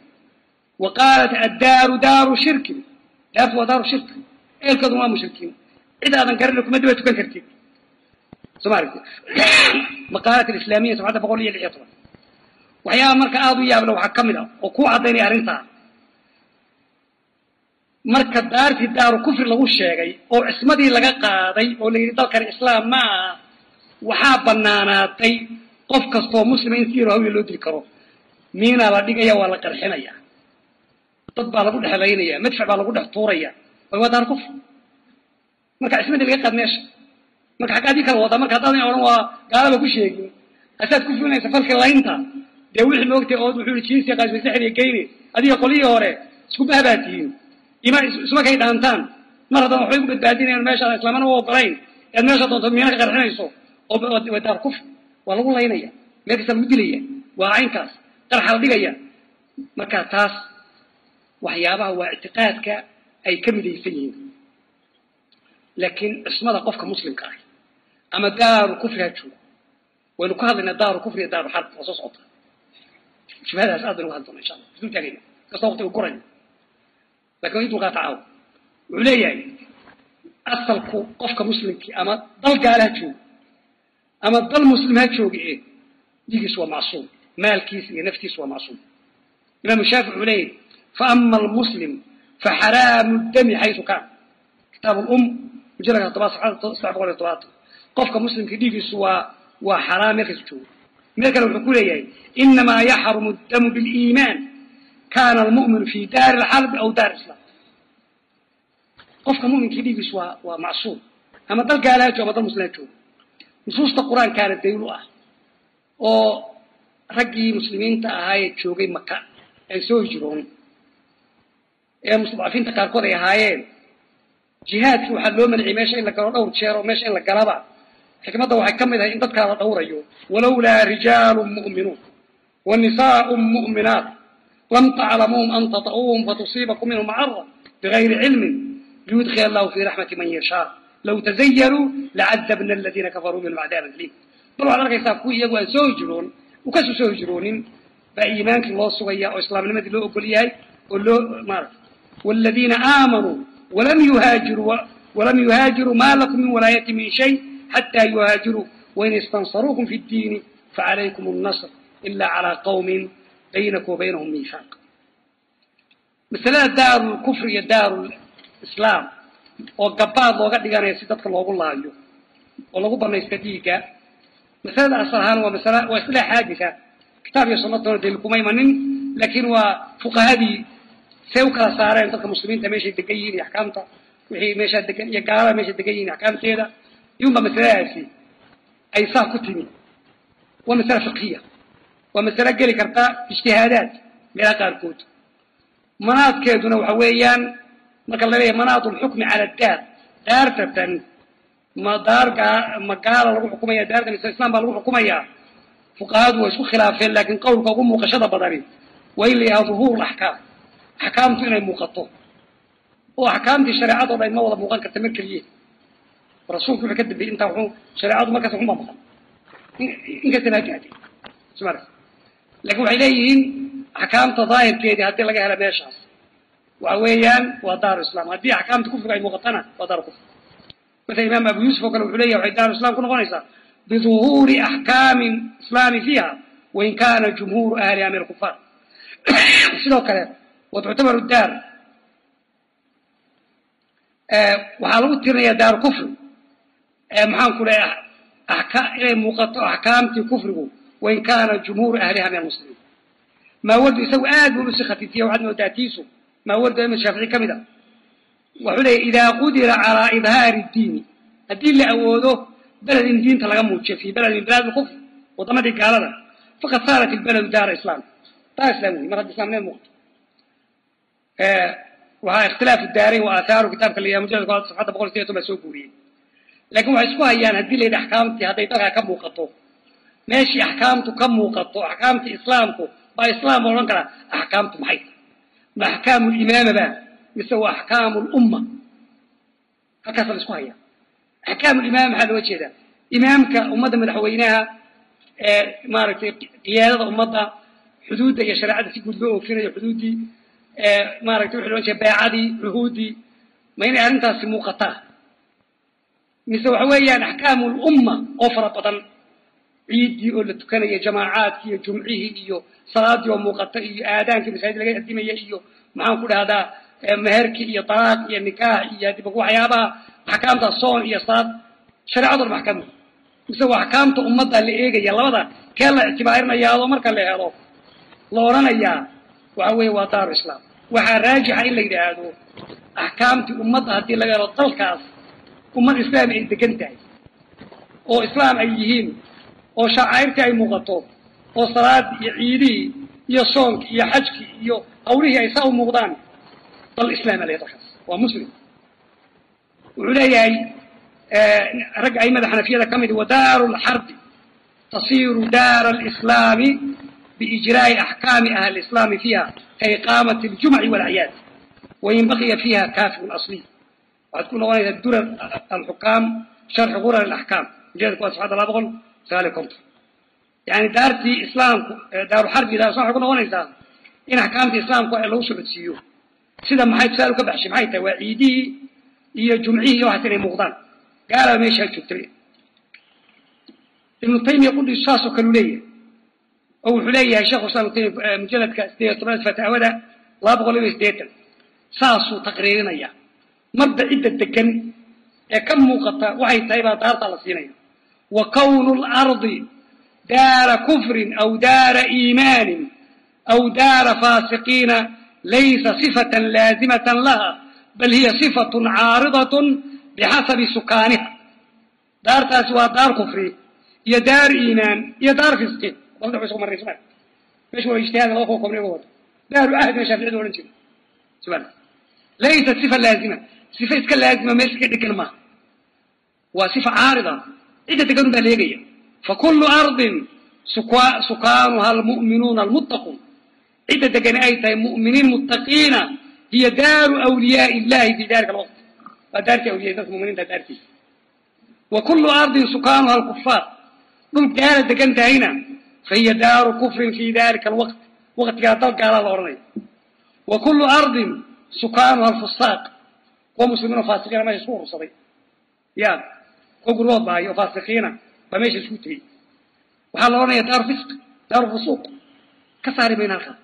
Wa qaalat addaaru daaru shirkin daartu waa daaru shirk eelkooduna waa mushrikiin cid aadan garanin kuma daba tukan kartid soo ma maqaalat alislaamiya sabcadda boqol iyo lix iyo toban waxyaaba marka aada u yaabla waxaa ka mid a oo ku caddaynaya arrintaa marka daartii daaru kufri lagu sheegay oo cismadii laga qaaday oo la yidhi dalkan islaam ma aha waxaa banaanaatay qof kastoo muslima in si yaro loo dili karo miinaa la dhigaya waa la qarxinaya dad baa lagu dhexlaynaya madfac baa lagu dhex tuuraya. Way waa daaru kufri marka cismadii laga qaad meesha. Marka xagga adii kala wadaa marka haddaadan odhan waa gaalaba ku sheegin. Asaad ku fulinaysa falki laynta. Dee wixii moogtay oo wuxuu yihi jinsiya qaasbasexdiya geyne adiga qolyihii hore isku bahbaa tihiin. Ima isma dhaantaan. Mar haddana waxbay ku badbaadinayaan meeshaada islaamana u ogolayn ead meesha doonto miina ka qarxinayso? Oo daar kufr. Waa lagu laynaya. Meel lagu dilaya waa caynkaas. Qarxa la dhigaya. Marka taas waxyaabaha waa ictiqaadka ay ka midaysan yihiin laakiin cismada qofka muslimka ah ama daaru kufri ha joogo waynu ku hadlaynaa daaru kufri iyo daaru xarb waa soo socota. Shubhadaas aad baynu ku insha allah. Isdul taagayna kastoo waqtiga gurayo laakiin intuu qaata caaw wuxuu leeyahay asalku qofka muslimkii ama dal gaala ha joogo ama dal muslim ha jooga e dhigiisu waa macsuum maalkiisa iyo naftiisu waa macsuum. Imaamu shaafici wuxuu leeyahy faama almuslim faxaraamu dami xaysu kaan kitaab lum mujaladka qofka muslimka dhiigiisu waa waa xaraam meelkaas joogo meel kale wuxuu ku leeyahay inamaa yaxrumu damu biliimaan kana almu'minu fi daari alxarbi aw daari islam qofka mu'minkii dhiigiisu waa waa macsuum ama dal gaalaha joogo ama dal muslimaa joogo nusuusta qur'aankaana dayl u ah oo raggii muslimiinta ahaayee joogay maka ay soo hijroon ee mustadcafiinta qaarkood ay ahaayeen. Jihaadkii waxaa loo manciyay meesha in la galo dhowr jeer oo meesha in la galaba. Xikmadda waxay ka mid ahay in dadkaa la dhowrayo. Walowlaa rijaalu mu'minuun. Wa nisaa'u mu'minaat. Lam taclamuuhum an tata'uuhum fatusiibakum minhum macara bigayri cilmin liyudkhil allahu fii raxmati man yashaa. Low tazayaluu lacadabna aladiina kafaruu minhum cadaaban aliim. Bal waxaad arkaysaa kuwii iyagu aan soo hijroon u ka soo soo hijroonin baa iimaankii loo sugaya oo islaamnimadii loo ogol yahay oo loo maarata والذين آمنوا ولم يهاجروا ولم يهاجروا ما لكم من ولاية من شيء حتى يهاجروا وإن استنصروكم في الدين فعليكم النصر إلا على قوم بينك وبينهم ميثاق مثلا دار الكفر يا دار الإسلام وقباد لوغا دغانaya si dadka loogu laayo oo lagu banaysto dhiiga masalada asal ahaan waa masala waa isla xaadisa kitaab iyo waa say u kala saareen dadka muslimiinta meeshay degan yihiin iyo axkaamta. Wixii meeshaa degan iyo gaalada meeshay degan yihiin axkaamteeda. Iyunba masaladaasi ay saa ku timi. Waa masale fiqhiya. Waa masale geli karta ijtihaadaad meelaha qaarkood. Manaadkeeduna waxa weeyaan marka la leeyahay manaad lxukmi cala daar. Daartatan ma daar ma gaala lagu xukumaya daarta mise islam baa lagu xukumayaa fuqahadu way isku khilaafeen laakiin qowlka ugu muuqashada badani waa in la yahaa duhuur laxkaam axkaamtu inay muuqato. Oo axkaamtii shareecadoo dhan ma wada muuqan karta mar keliye. Rasuulku wuxuu ka dambeeyey intaa wuxuu shareecadu markaas waxun maqan. Inkastana ha gaadhay sma laakiin waxay leeyihiin axkaamta daahirkeedii haddii laga hela meeshaas. Waxa weeyaan waa daaru islam haddii axkaamta kufriga ay muuqatana waa daaru kufr maala imaam abu yuusuf oo kale wuxuu leeyahy waxay daaru islam ku noqonaysaa. Biduhuuri axkaamin islaami fiiha wain kaana jumhuuru ahliha min alkufaar sidoo kale watuctabaru daar waxaa lagu tirinayaa daar kufri maxaan ku leeya inay muuqato axkaamtii kufrigu wain kaana jumhuuru ahliha min almuslimiin maawardu isagu aad buu usi khatiifiya waxaad moodaa tiisu maawardu imad shaafici ka mid a wuxuu leeya idaa qudira calaa idhaari diini haddii la awoodo beledin diinta laga muujiyo fii beled bilaad lkufr waddamadii gaalada faqad saarat ilbeledu daara islaam daar islaam wey mar hadda islamnimo muuqato waxaa ikhtilaafu daarayn wa kitaabka safxadda boqol sideetan baa soo guuriyey. Laakiin waxay isku hayaan haddii la yidhi axkaamtii hadday dalkaa ka muuqato meeshii axkaamtu ka muuqato axkaamtii islaamku baa islaam baa karaa axkaamtu maxay? Ma axkaamu limaama ba mise waa axkaamu lumma halkaasa la isku hayaa. Axkaamu limaama maxaa looga jeedaa? Imaamka ummadda madaxweynaha ee maaragtay qiyaadada ummadda xuduudda iyo shareecada si guud loo oofinayo xuduuddii maaragtay wuxuu lohan jeeda beecadii cuhuuddii ma inay arrintaasi muuqataa? Mise waxa weeyaan axkaamu lumma oo fara badan. Ciiddii oo la tukanaya jamaacaadkii iyo jumcihii iyo salaadii oo muuqata iyo aadaankii masaajid laga adimaya iyo maxaan ku dhahdaa meherkii iyo talaaq iyo nikaax iyo dib waxyaabaha axkaamta soon iyo salaad shareecado dhan axkaam mise waa axkaamta ummadda la eegaya labada kee la ictibaarinayaa adoo marka la helo la odhanayaa waxa weeye waa daaru islaam waxaa raajixa in la yidhaahdo axkaamtii ummadda haddii laga helo dalkaas ummad islaami ay degan tahay oo islaam ay yihiin oo shacairtii ay muuqato oo salaadii iyo ciidihii iyo soonkii iyo xajkii iyo hawlihii ay saa u muuqdaan dal islaam aleh dalkaas. Waa muslim. Wuxuu leeyahay ragga aimada xanafiyada ka mid wadaaru lxarbi tasiiru daara alislaami axkaami ahli islaami fiiha kaiqaamati aljumci walacyaad wain baqiya fiiha kaafirun asliy waxaad ku noqonaysaa durar alxukaam sharxi qurar alaxkaam mujalladka waa safxadda laba boqol sagaal iyo konton yani daartii islaamku daaruxarbi daar waxay ku noqonaysaa in axkaamtii islaamku lagu socodsiiyo sida maxay tusaale ka baxshay maxay tahay waa ciidihii iyo jumcihii iyo waxaas inay muuqdaan gaalaba meeshaa joogtay ibnu taymiya qudhiisu saasoo kaleu leeyahay oo wuxuu leeyahay shekhu islam ibnu taymiya mujalladka sideed iyo fataawada laba boqol iyo siddeetan. Saasuu taqriirinaya. Marba cidda degan ee ka muuqata waxay tahay baa daartaa la siinaya wa kawnu lardi daara kufrin aw daara iimaanin aw daara faasiqiina laysa sifatan laazimatan laha bal hiya sifatun caaridatun bixasabi sukaaniha daartaasi waa daar kufri iyo daar iimaan iyo daar fisqi balda isku marray subaan meesha waa ijtihaad laba koo koobnay uga wado daaru ahdina shaaficiyadu odhan jira subaan laysat sifa laazima sifa iska laazima meel iska dhegan maaha waa sifa caarida cidda deganun baa leegaya fakullu ardin sukaanuha almu'minuuna almuttaquun cidda degani ay tahay mu'miniin muttaqiina hiya daaru awliyaai illahi fi dalika alwaqt. Waa daartii awliya dadka muminiinta daartiisa wa kullu ardin sukaanuha alkufaar dhul gaala degan fahiya daaru kufrin fi dalika alwaqt waqtigaa dal gaalaa la odhanaya wa kullu ardin sukaanuha alfusaaq kuwa muslimiin oo faasiqiina meesha isku urursaday ya kuwa gurbood bahay oo faasiqiina baa meesha isku tegey waxaa la odhanaya daaru fisq daaru fusuuq ka saari mayno halkaa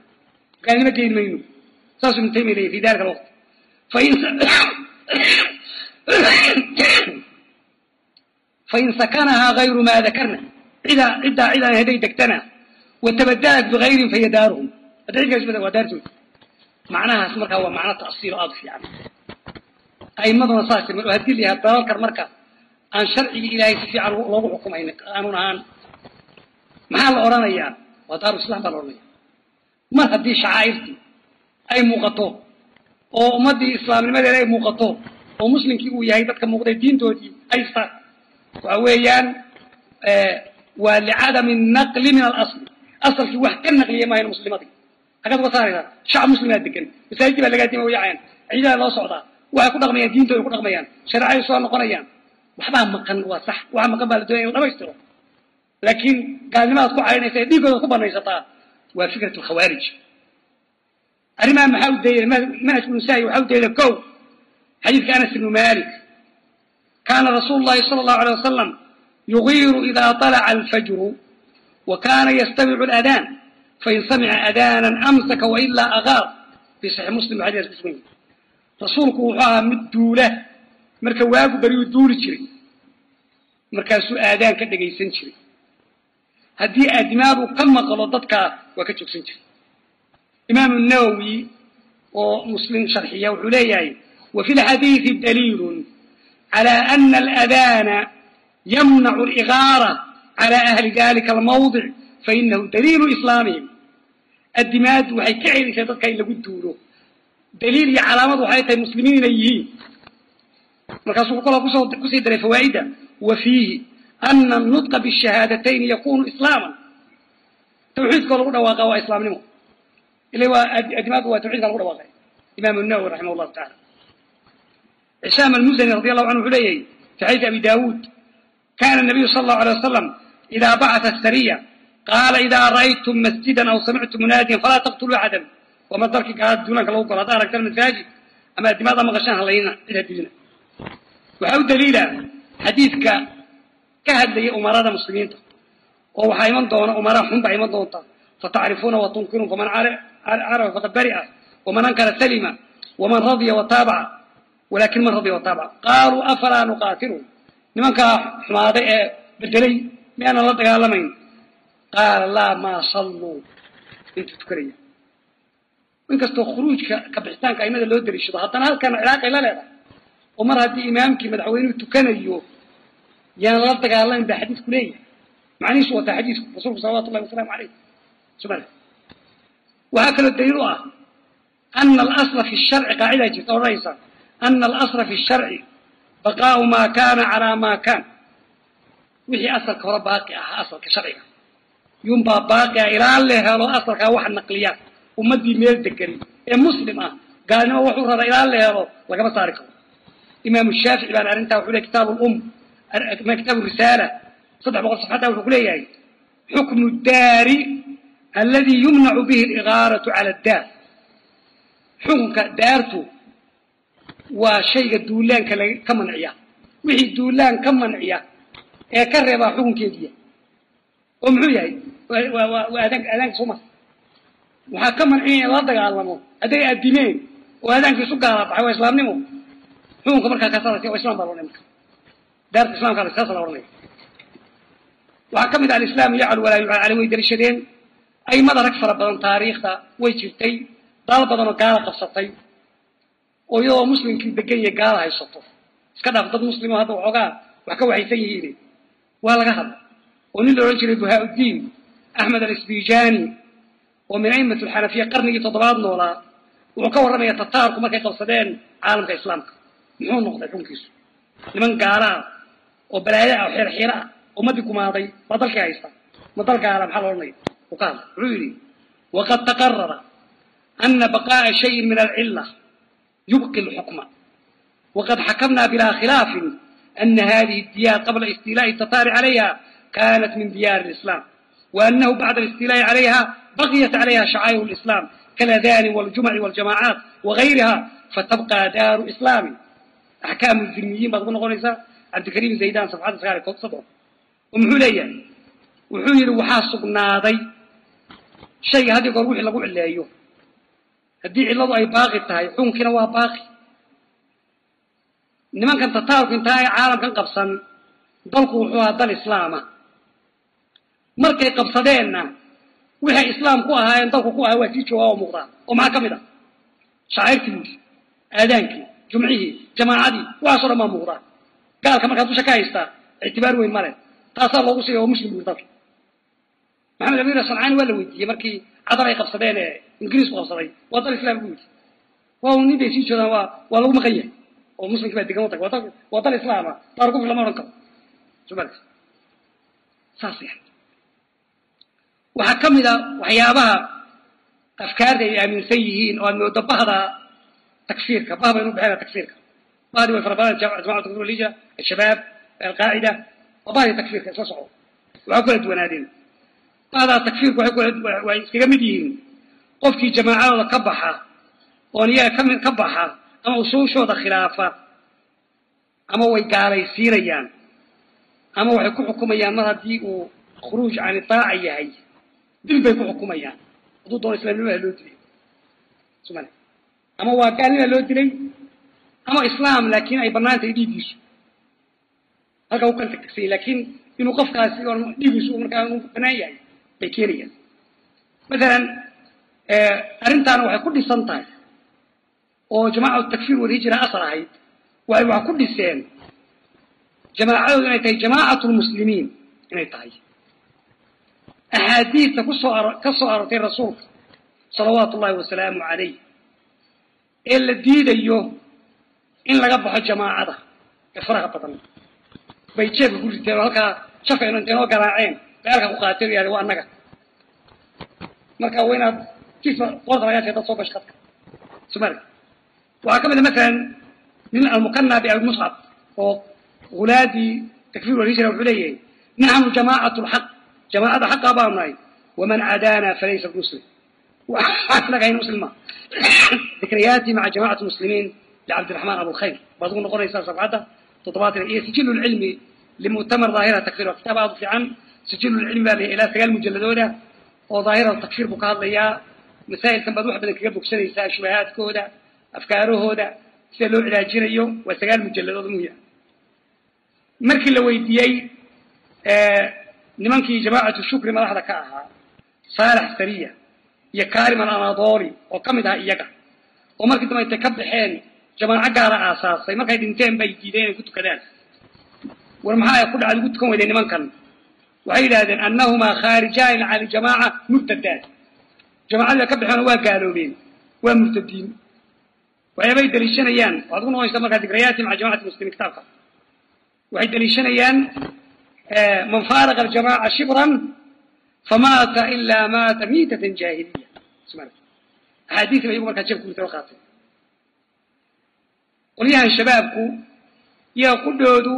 gaalnimo geyn mayno saasuu ibnu taymiya leeyahy fi dalika alwaqt fain fain sakanahaa gayru maa dakarna ciddaa cidaan hadday degtana watabadalat bigayrin fahiya daaruhum cid macnahaas markaa waa macno ta'siil oo aada u fiican a'immaduna saas oo haddii la yahaa dalalkan marka aan sharcigii ilaahay si fiican loogu xukumayna qaanuun ahaan maxaa la odhanayaa waa daaru islam baa la odhanaya mar haddii shacaa'irtii ay muuqato oo ummaddii islaamnimadeeda ay muuqato oo muslimkii uu yahay dadka muuqday diintoodii haystaan waxa weeyaan waa licadami naqli min alasli asalkii wax ka naqliya maahayn muslimadii. Hagaad uga saaraysaa. Shacab muslimaa degan masaajidii baa lagaa dima wayacayaan ciidaha loo socdaa. Waxay ku dhaqmayaan diintooda ku dhaqmayaan. Shareecay soo noqonayaan. Waxbaa maqan waa sax. Waxa maqan baa la doonaya in la dhamaystiro laakiin gaalnimadaad ku caynaysa ee dhiiggooda ku banaysataa waa fikrat alkhawaarij arrimaha maxaa u dayay manhajku nisaa'i waxaa u dayda kow. Xadiidka anas ibnu malik kaana rasuulu sala allahu alay wasalam yugiiru idaa طalaca alfajru wa kaana yastamicu aladaan fain samica adaanan amsaka wailaa agaar fi saxiix muslim ba xadiikas kusugan yahay rasuulku wuxuu ahaa mid duula marka waagu baryuu duuli jiray markaasuu aadaan ka dhegaysan jiray haddii aadimaadu ka maqlo dadkaa waa ka joogsan jiray imaamu nawowi oo muslim sharxiya wuxuu leeyahay wa fi lxadiidi daliilun cala ana aladana yamnacu aligaara cala ahli dalika almawdic fainahu daliilu islaamihim addimaadu waxay ka celisay dadka in lagu duulo daliil iyo calaamad waxay tahay muslimiin inay yihiin markaasuu kolaa ku soo ku sii daray fawaa'ida wa fiihi ana anutqa bishahaadatayn yakunu islaaman tawxiidkoo lagu dhawaaqa waa islaamnimo ila waa addimaadu waa tawxidka lagu dhawaaqay imaamu nawowi raximah tacala cishaam almuzani radi allahu canhu wuxuu leeyahay fi abi daawuud kana nabiyu sala allahu alay wasalam idaa bacata sariya qaala idaa ra'aytum masjidan aw samictum munaadiyan falaa taqtuluu axadan wama dalkii gaalada duulaanka lagu galo haddaa aragtaan masaajid ama addimaada maqashaan halayna cid hadilina waxaa u daliila xadiidka ka hadlaya umarada muslimiinta oo waxaa iman doona umara xun baa iman doonta fatacrifuuna watunkiruun faman carafa faqad bari'a waman ankara salima waman radiya wataabaca walakin man radiya wataabaca qaaluu afalaa nuqaatilu nimankaa xumaaday ee bedelay miyaanan la dagaalamayn? qaala laa maa salluu intuu tukanaya. Inkastoo khuruujka ka bixitaanka aimada loo daliishado haddana halkana ciraaqay la leedahay oo mar haddii imaamkii madaxweynuhu tukanayo yaan la dagaalamayn baa xadiidku leeyahay. Macnihiisu wataa xadiidku rasuulku salawatu llahi wasalaamu calayh. Subana waxaa kaloo daliil u ah ana alasla fi sharci qaacidaa jirta odhanaysa ana alasla fi sharci baqaau maa kaana calaa maa kaan. Wixii asalka hore baaqi ahaa asalka sharciga. Yunbaa baaqi ah ilaa la helo asalkaa wax naqliya ummaddii meel degan ee muslim ah gaalnimo wuxuu raba ilaa la helo lagama saari karo. Imaamu shaafici baan arrintaa wuxuu leey kitaabu lum kitaabu risaala saddex boqol safxadda wuxuu ku leeyahay xukmu daari aladi yumnacu bihi aligaaratu cala addaar. Xukunka daartu waa shayga duulaanka ka manciya. Wixii duulaan ka manciya ee ka reebaa xukunkeediya oo muxuu yahay? Waa aadaanka suma waxaa ka manciyay in la dagaalamo. Hadday addimeen oo aadaanka isu gaala baxay waa islaamnimo. Xukunka markaa kasaas waa islam baa loo marka daarta islamka saasa la odhanaya waxaa ka mid ah alislaamu yaclu walaa yucal caley way daliishadeen aimada rag fara badan taariikhda way jirtay. Daal badan oo gaala qabsatay oo iyadoo muslimkii degan yahay gaala haysato. Iska dhaaf dad muslimo hadda waxoogaa wax ka waxaysan yihiin. Waa laga hadla oo nin la odhan jiray buhaa-uddiin axmed alisbijani oo min a'imat alxanafiya qarnigii toddobaad noolaa wuxuu ka warramaya tataarku markay qabsadeen caalamka islaamka. Muxuu noqday xunkiisu? Niman gaalaah oo balaayo ah oo xeerxiiro ah ummaddii kumaaday baa dalkii haysta? Ma dal gaala maxaa la odhanaya? Uu ka hadla wuxuu yidhi waqad taqarara ana baqaa'a shayin min alcilla yubqi lxukma waqad xakamnaa bilaa khilaafin ana hadihi diyaar qabla istilaa'i tataari calayha kanat min diyaar islam waanahu bacda istilaa'i calayha baqiyat calayha shacaa'ir islam kaladani wاljumaci wاljamaacaat wagayriha fatabqa daaru islaami axkaamu zimiyiin baad ugu noqonaysaa cabdikariim zaydan safxadda sagaal iyo soddon oo muxuu leeyahay wuxuu yidhi waxaa sugnaaday shay haddii goor wixii lagu cileeyo haddii cilladu ay baaqi tahay xukunkiina waa baaqi. Nimankan tataalku intaanay caalamkan qabsan dalku wuxuu ahaa dal islaama. Markay qabsadeenna waxay islaam ku ahaayeen dalku ku ahaa waa sii joogaa oo muuqdaa oo maxaa ka mid ah? Shacayrtii buuri aadaankii jumcihii jamaacadii waxaasoo dhan baa muuqdaa gaalka markaa dusha ka haystaa ictibaar weyn ma leh. Taasaa loogu siigay oo muslim buuri dalka maxamed abiir sancaani waa la weydiiyey markii cadar ay qabsadeen ee ingiriisku qabsaday waa dal islaam buu yidhi. Waa nin bay sii joodaan waa waa lagu maqan yahay. Oo muslimkii baa degan wadanka waa dal islaama. Daar kufri lama odhan karo. Somalia saas waxaa ka mid a waxyaabaha afkaarta ay aaminsan yihiin oo aad moodo bahda takfiirka bah baynu bixina takfiirka bahdii way fara badan jamacatu takfir walhijra alshabaab alqaacida waa bahdii takfiirka isla socdo. Waxaa kala duwanaadeen bahdaa takfiirku way iskaga mid yihiin. Qofkii jamaacadooda ka baxa oon iyaga ka mid ka baxa ama usuushooda khilaafa ama way gaalaysiinayaan ama waxay ku xukumayaan mar haddii uu khuruuj can itaaca yahay dil bay ku xukumayaan. Hadduu doono islamnimaha loo dilay. Somalia ama waa gaalnima loo dilay ama islaam laakiin ay bannaan tahay dhiiggiisu halkaa u kala tagtagsanyay laakiin inuu qofkaasi oo dhiiggiisu markaa bannaan yahay bay keenayaan masalan arrintaana waxay ku dhisan tahay oo jamaacat takfiir walhijra asal ahayd waxay wax ku dhiseen jamaacadoodu inay tahay jamaacatu lmuslimiin inay tahay. Axaadiidta ku soo ka soo aroortay rasuulka salawaatu ullahi wasalaamu calayh ee la diidayo in laga baxo jamaacada ee faraha badan. Bay jeebka ku riteen oo halkaa shafayno intay noo garaaceen bay halkaa ku yahde waa annaga. Marka waa inaad jifa qoorta lagaa sheeg dad soo gash qadka. Somalia waxaa ka mid a masalan nin almukana biabi muscab oo hulaadii takfir walhijra wuxuu leeyahay naxnu jamaacatu lxaq jamaacada xaqa baanu nahay waman cadaana falaysa muslim. Nagahayn muslima dikriyaati maca jamacati muslimiin licabdiraxmaan abulkhayr baad ugu noqonaysaa safxadda toddobaatan iyo sijilu lcilmi limuctamar daahira takfir waa kitaab aad u fiican sijilu lcilmi baa layahay ilaa sagaal mujalladooda oo daahira takfir buu ka hadlayaa masaa'ilkan baad wax badan kaga bogsanaysaa shubahaadkooda afkaarahooda sida loo cilaajinayo waa sagaal mujalladood muhiim markii la weydiiyey nimankii jamaacatu shukri madaxda ka ahaa saalax sariya iyo karim alanadoli oo ka mid aha iyaga oo markii dambe intay ka baxeen jamaaco gaara aasaasay markay dhinteen bay diideen inay ku tukadaan war maxaa ku dhacday ugu tukan weyday nimankan waxay yidhahdeen annahumaa khaarijaan can iljamaaca murtadaan jamaacadii ka baxeen waa gaaloobeen waa murtadiin. Waxyaabay daliishanayaan. Waxaad ku noqonaysaa markaa dikrayaati maca jamacati muslimiin kitaabka. Waxay daliishanayaan man faaraqa aljamaaca shibran famaata ilaa maata miitatan jaahiliya. Axaadiisi ba iyagu markaa jeebka urtay qaatay. Qolyahan shabaabku iyaga qudhoodu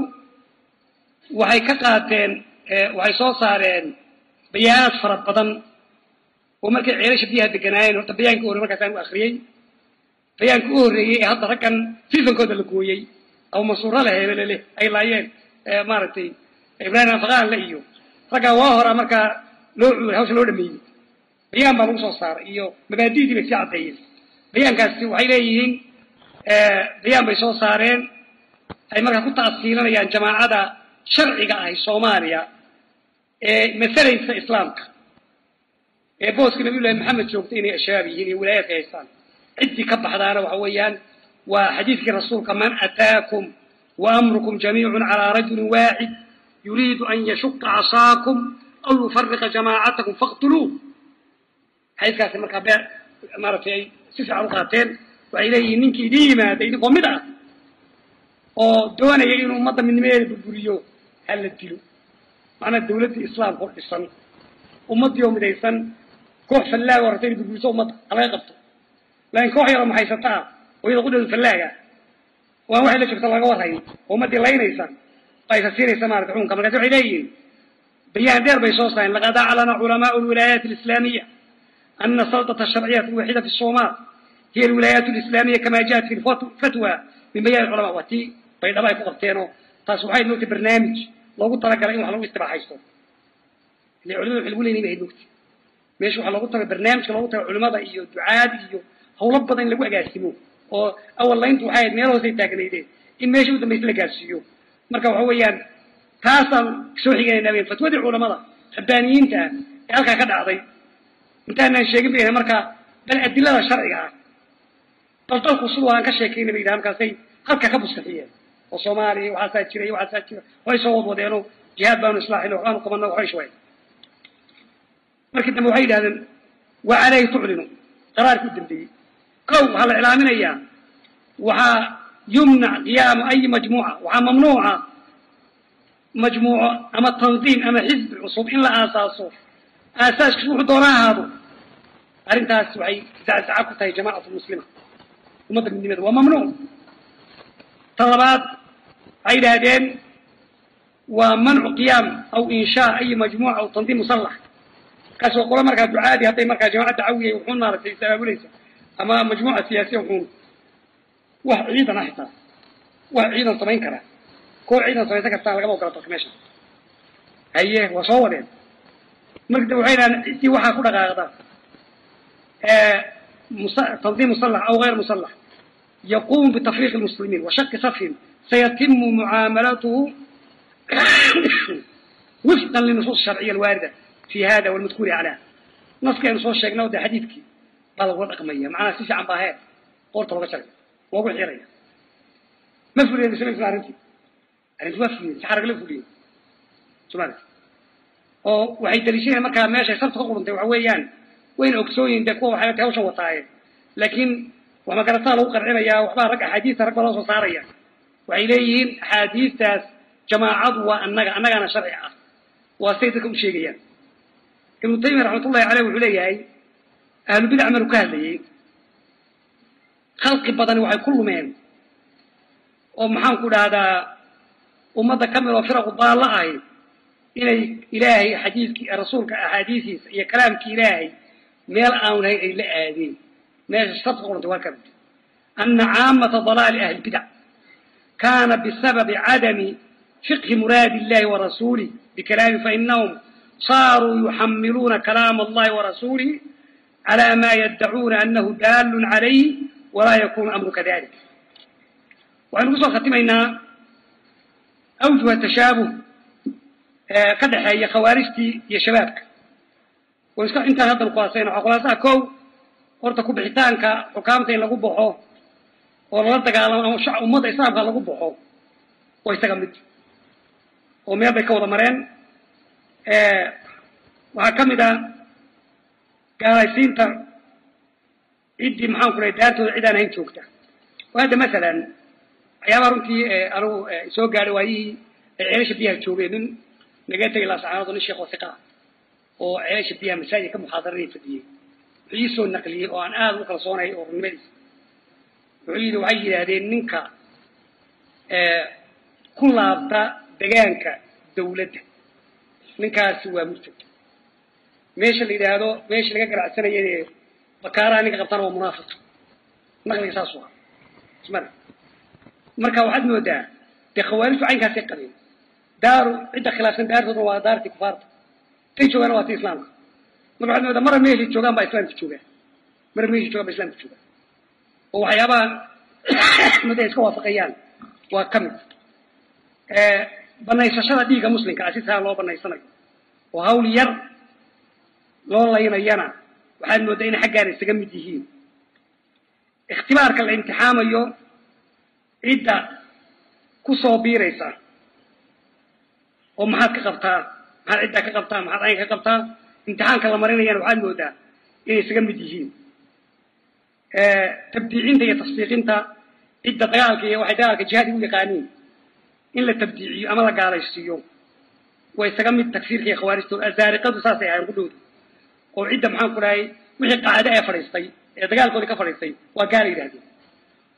waxay ka qaateen waxay soo saareen bayaanaad fara badan. Oo markay ceelasha biyaha deganaayeen horta bayaanka u horrey markaasaan u akriyey bayaanka u horreeyey ee hadda raggan fiifankooda la gooyey. Abu mansuura leh hebeleleh ay laayeen maaragtay ibrahim afaqaan le iyo. Raggaa waa horaa markaa loo cuuray hawsha loo dhameeyey. Bayaan baa lagu soo saaray iyo mabaadi'dii bay sii caddeeyeen. Bayaankaasi waxay leeyihiin bayaan bay soo saareen. Ay markaa ku ta'asiilanayaan jamaacada sharciga ahi soomaaliya ee masalaysa islaamka. Ee booska nabiyullahi maxamed joogtay inay ashabaab yihiin iyo wilaayaadka haystaan. Ciddii ka baxdaana waxa weeyaan waa xadiidkii rasuulka man ataakum wa amrukum jamiicun calaa rajulin waaxid yuriidu an yashuqa casaakum aw yufariqa jamaacatakum faqtuluuh. Xadiiskaasi markaa bee maaragtay ay si fiican u qaateen. Waxay leeyihiin ninkii idin yimaada idinkoo mid ah oo doonaya inuu ummadda midnimadeeda burburiyo ha la dilo macnaa dawladdii islaamka oo dhisan ummaddii oo midaysan koox fallaag oo rabta inay burburiso ummadda halaga qabto. Laakiin koox yaroo maxaysata ah oo iyada qudheedu fallaaga waan waxay la joogta laga warhayn oo ummaddii laynaysa oo ay fasiiraysa maarata xukunka. Markaasi waxay leeyihiin bayaan dheer bay soo saareen. Laqad aclana culamaau alwilaayaat alislaamiya ana saldata asharciyata alwaxida fi somaal hiya alwilaayaat alislaamiya kama jaat fi lfatwa min bayaan culama waa tii bay dhaba ay ku qabteenoo taas waxay moogtay barnaamij loogu talagalay in wax lagu istibaaxaysto ile culimada waxay lagu leeyihiin bay moogtay meesha waxaa loogu tagay barnaamijka loogu tagay culimada iyo ducaad iyo hawlo badan in lagu agaasimo. Oo awal layntu waxay ahayd meel hoosay taagnaydeen. In meesha u dambaysa la gaarsiiyo. Marka waxa weeyaan taasaan soo xiganayna wen fatwadii culamada rabbaaniyiinta ah ee halkaa ka dhacday. Intaanaan sheegin bay marka bal adilada sharciga ah. Bal dalku siduu aan ka sheekayna bay yidhaha markaasay halka ka buskaxiyeen oo soomaaliya waxaasaa jira iyo waxaasaa jira way soo wadwadeenoo jihaad baanu islaaxino waxbaanu qabana waxbay shubeen markii dambe waxay yidhahdeen wa caleyhi tuclinu qaraarkii dambeeyey kow waxaa la iclaaminayaa waxaa yumnac qiyaamu ayi majmuuca waxaa mamnuuca majmuuco ama tandiim ama xisbi cusub in la aasaaso aasaaskiisu wuxuu doona ahaado arrintaas waxay zaczaca ku tahay jamacatu muslima ummadda midnimada waa mamnuuc ta waxay yidhaahdeen waa mancu qiyaam aw inshaa ayi majmuuca aw tandiim musallax. Kaas waa qolo markaa ducaadi hadday markaa jamacad dacawiya wuxuun maaragtay isabaabulaysa ama majmuuca siyaasiya wuxuun wax ciidan ah xitaa wax ciidan samayn karaa. Koox ciidan samaysan kartaa lagama ogola dalka meesha. Haye waa soo wadeen. Marka waxay dhahaan ciddii waxaa ku dhaqaaqda tandiim musallax aw gayr musallax sayatimu mucaamalatuhu wifqan linusuus sharciya alwaarida fi hada walmadkuuri calaa naskii aynu soo sheegna o dee xadiidkii baa lagula dhaqmaya macnaha si fiican baa heer qoorta looga jaraya loogu xiraya ma fuliyen mise ma fula arrintii arrinti waa fuliyen si xarag la fuliyen somaali oo waxay daliishanayan markaa meeshay sabta ka quruntay waxa weeyaan wayna ogsooyihin dee kuwa waxay wax magarataa lagu qarcinayaa waxbaa rag axaadiista rag baa loo soo saaraya. Waxay leeyihiin axaadiistaas jamaacadu waa annaga annagaana sharci ah. Waa say dadka u sheegayaan. Ibnu taymiya raxmatullahi caleyh wuxuu leeyahay ahlubidac maruu ka hadlayey. Khalqi badani waxay ku lumeen. Oo maxaan ku ummadda ka mid oo firaqu daalla ahi inay ilaahay xadiiskii rasuulka axaadiisiisa iyo kalaamkii ilaahay meel aanu lahayn ay la aadeen meesha sabta qorantay waa ka mid ana caamata dalaali ahli bidac kana bisababi cadami fiqhi muraadi illahi warasuulih bikalaami fainahum saaruu yuxamiluuna kalaama allahi warasuulih cala ma yaddacuuna anahu daalun calayh walaa yakunu amru kadalik waxaynu ku soo khatimaynaa awjuha tashaabuh ka dhexeeya khawaarijtii iyo shabaabka intaan haddan khulaasayna waxaa khulaasaha kow horta ku bixitaanka xukaamta in lagu baxo oo lala dagaalamo ama shac ummadda islaamka lagu baxo waa isaga mid. Oo meel bay ka wada mareen? Waxaa ka mid a gaalaysiinta ciddii maxaan ku lehay daartooda cid aan joogta. Oo hadda masalan waxyaabaha runtii anigu soo gaadhay waayihii ay ceelasha biyaha joogeen nin naga tegay laasacaanood nin sheekh wasiqa ah oo ceelasha biyaha masaajid ka muxaadaranaya fadhiyey wuxuu ii soo naqliyey oo aan aada u kalsoonay oo runimadiisa wuxuu yidhi waxay yidhaahdeen ninka ku laabta degaanka dawladda ninkaasi waa murtad. Meesha la yidhaahdo meesha laga ganacsanaya ee bakaaraha ninka qabtana waa munaafiq. Naqliga saasu ah ismale marka waxaad moodaa dee khawaarijtu caynkaasay qabeen daaru cidda khilaafsan daartoodna waa daartii kufaarta. Tay joogaana waa ti islaamka moodaa mara meeshay joogaan baa islaamka joogaan mara meeshay joogaan baa islaamka joogaan oo waxyaabaha mid ay iska waafaqayaan waa ka mid. Banaysashada dhiigga muslimka ah si saa loo banaysanayo oo hawl yar loo laynayana waxaad mooddaa inay xaggaana isaga mid yihiin. Ikhtibaarka la imtixaamayo cidda ku soo biiraysa oo maxaad ka qabtaa maxaad ciddaa ka qabtaa maxaad ayn ka qabtaa imtixaanka la marinayana waxaad moodaa inay isaga mid yihiin. Tabdiicinta iyo tasdiiqinta cidda dagaalka iyo waxay dagaalka jihaad u yaqaaniin. In la tabdiiciyo ama la gaalaysiiyo way isaga mid tagfiirka iyo khawaarijto zaariqadu saasay ahayn qudhowda oo cidda maxaan ku dhahay wixii qaacide ee fadhiistay ee dagaalkoodii ka fadhiistay waa gaala yidhahdeen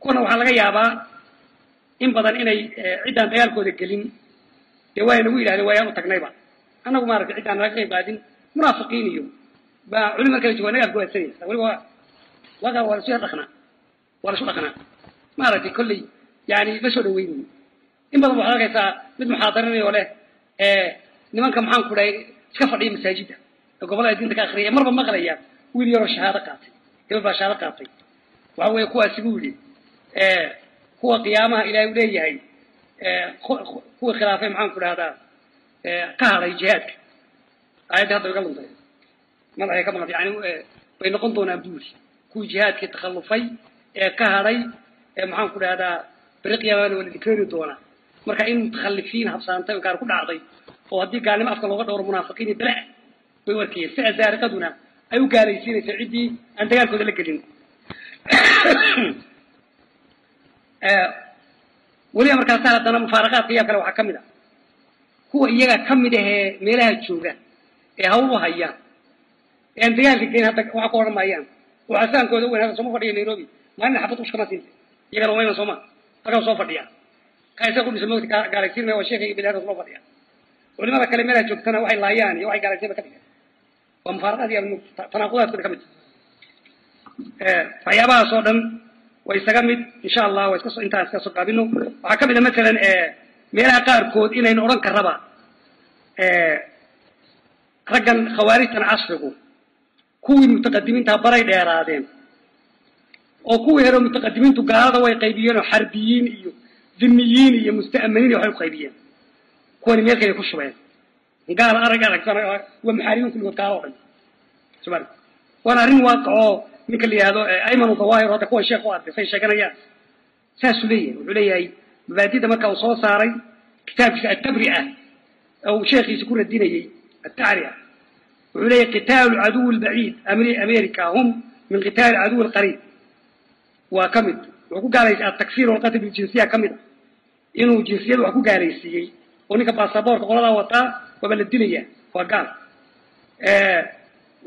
kuwana waxaa laga yaabaa in badan inay ciddaan dagaalkooda gelin. Dee waa nagu yidhahdeen waayaan u tagnayba. Annagu maaragtay ciddaan naga qayb qaadin munaafiqiin iyo baa culima kala jooga naga afgawaadsanaysa weliba waga waa lasu dhaqnaa waa lasu dhaqnaa maaragtay kolley yani ma soo dhaweynayo in badan waxaad arkaysaa mid muxaadarinay oo leh nimanka maxaan ku dhahay iska fadhiya masaajidda. Ee gobollada diinta ka akriya ee marba maqlaya wiil yaroo shahaado qaatay. Hebel baa shahaado qaatay. Waxa weeye kuwaasi buu yidhi kuwa qiyaamaha ilaahay u leeyahay kuwa khilaafay maxaan ku dhahdaa ka hadhay jihaadka aayadda hadda iga luntay. Madaxay ka maqantay yani bay noqon doonaan buuri kuwii jihaadkii takhallufay ee ka hadhay ee maxaan ku dhahdaa beri qiyaamana waa la dikeeni doonaa. Marka in mutakhalifiin habsaantay oo gaar ku dhacday oo haddii gaalnimo afka looga dhowro munaafiqiin bala bay u arkayeen. Sida zaariqaduna ay u gaalaysiinaysa ciddii aan dagaalkooda la gelin. Weliba markaasa haddana mufaaraqaadka yaa kale waxaa ka mid a kuwa iyaga ka mid ahee meelaha jooga ee hawl u haya ee aan dagaalka gelin hadda waxa ku odhan maayaan oo casaankooda weyn hadda sooma fadhiya nairobi maalina xabad ushkama siinta iyagana wayman sooma halkaa soo fadhiya kaisa ku dhisa mogta gaalaysiinaya waa sheekayga bilaadas loo fadhiya culimada kale meelaha joogtana waxay laayaan iyo waxay gaalaysiin ba ka dhigan waa mufaaraqaad iyo tanaaqudaadkooda ka mid waxyaabahaas oo dhan way isaga mid insha allah waa iska intaan iska soo gaabino waxaa ka mid a masalan meelaha qaarkood inaynu odhan karraba raggan khawaarijtan casrigu kuwii mutaqadimiinta baray dheeraadeen oo kuwii hore mutaqadimiintu gaalada way qaybiyeen oo xarbiyiin iyo dhimiyiin iyo musta'miniin waxay u qaybiyeen. Kuwani meel kale ku shubeen. Gaala arag aragtana waa maxaarimin kulligood gaalo o dhan. Somaali waana arrin waaqicoo ninka la yihahdo ayman dawaahir hadda kuwan sheekh u adisay sheeganayaan saasuu leeyahay wuxuu leeyahay mabaadida marka uu soo saaray kitaabkiisa atabria ou sheekhiisa ku radinayey atacriya wuxuu leeyahay qitaalu caduwi lbaciid america hum min qitaali caduwi lqariib waa ka mid. Wuxuu ku gaalaysiy atakfir walqatl biljinsiya ka mid a. Inuu jinsiyada wax ku gaalaysiiyey oo ninka baasaboorka qoladaa wataa waaba la dilaya waa gaal.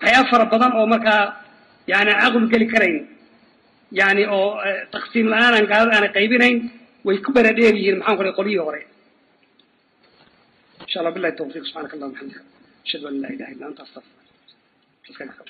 Waxyaaba fara badan oo markaa yani caqlu geli karayn. Yani oo taqsiim la'aan aan aanay qaybinayn way ku bara dheer yihiin maxaan ku qolyihii hore. Insha allah billahi tawfiq subxanaka allahuma xamdika ashhadu an laa ilaha illa anta astafirka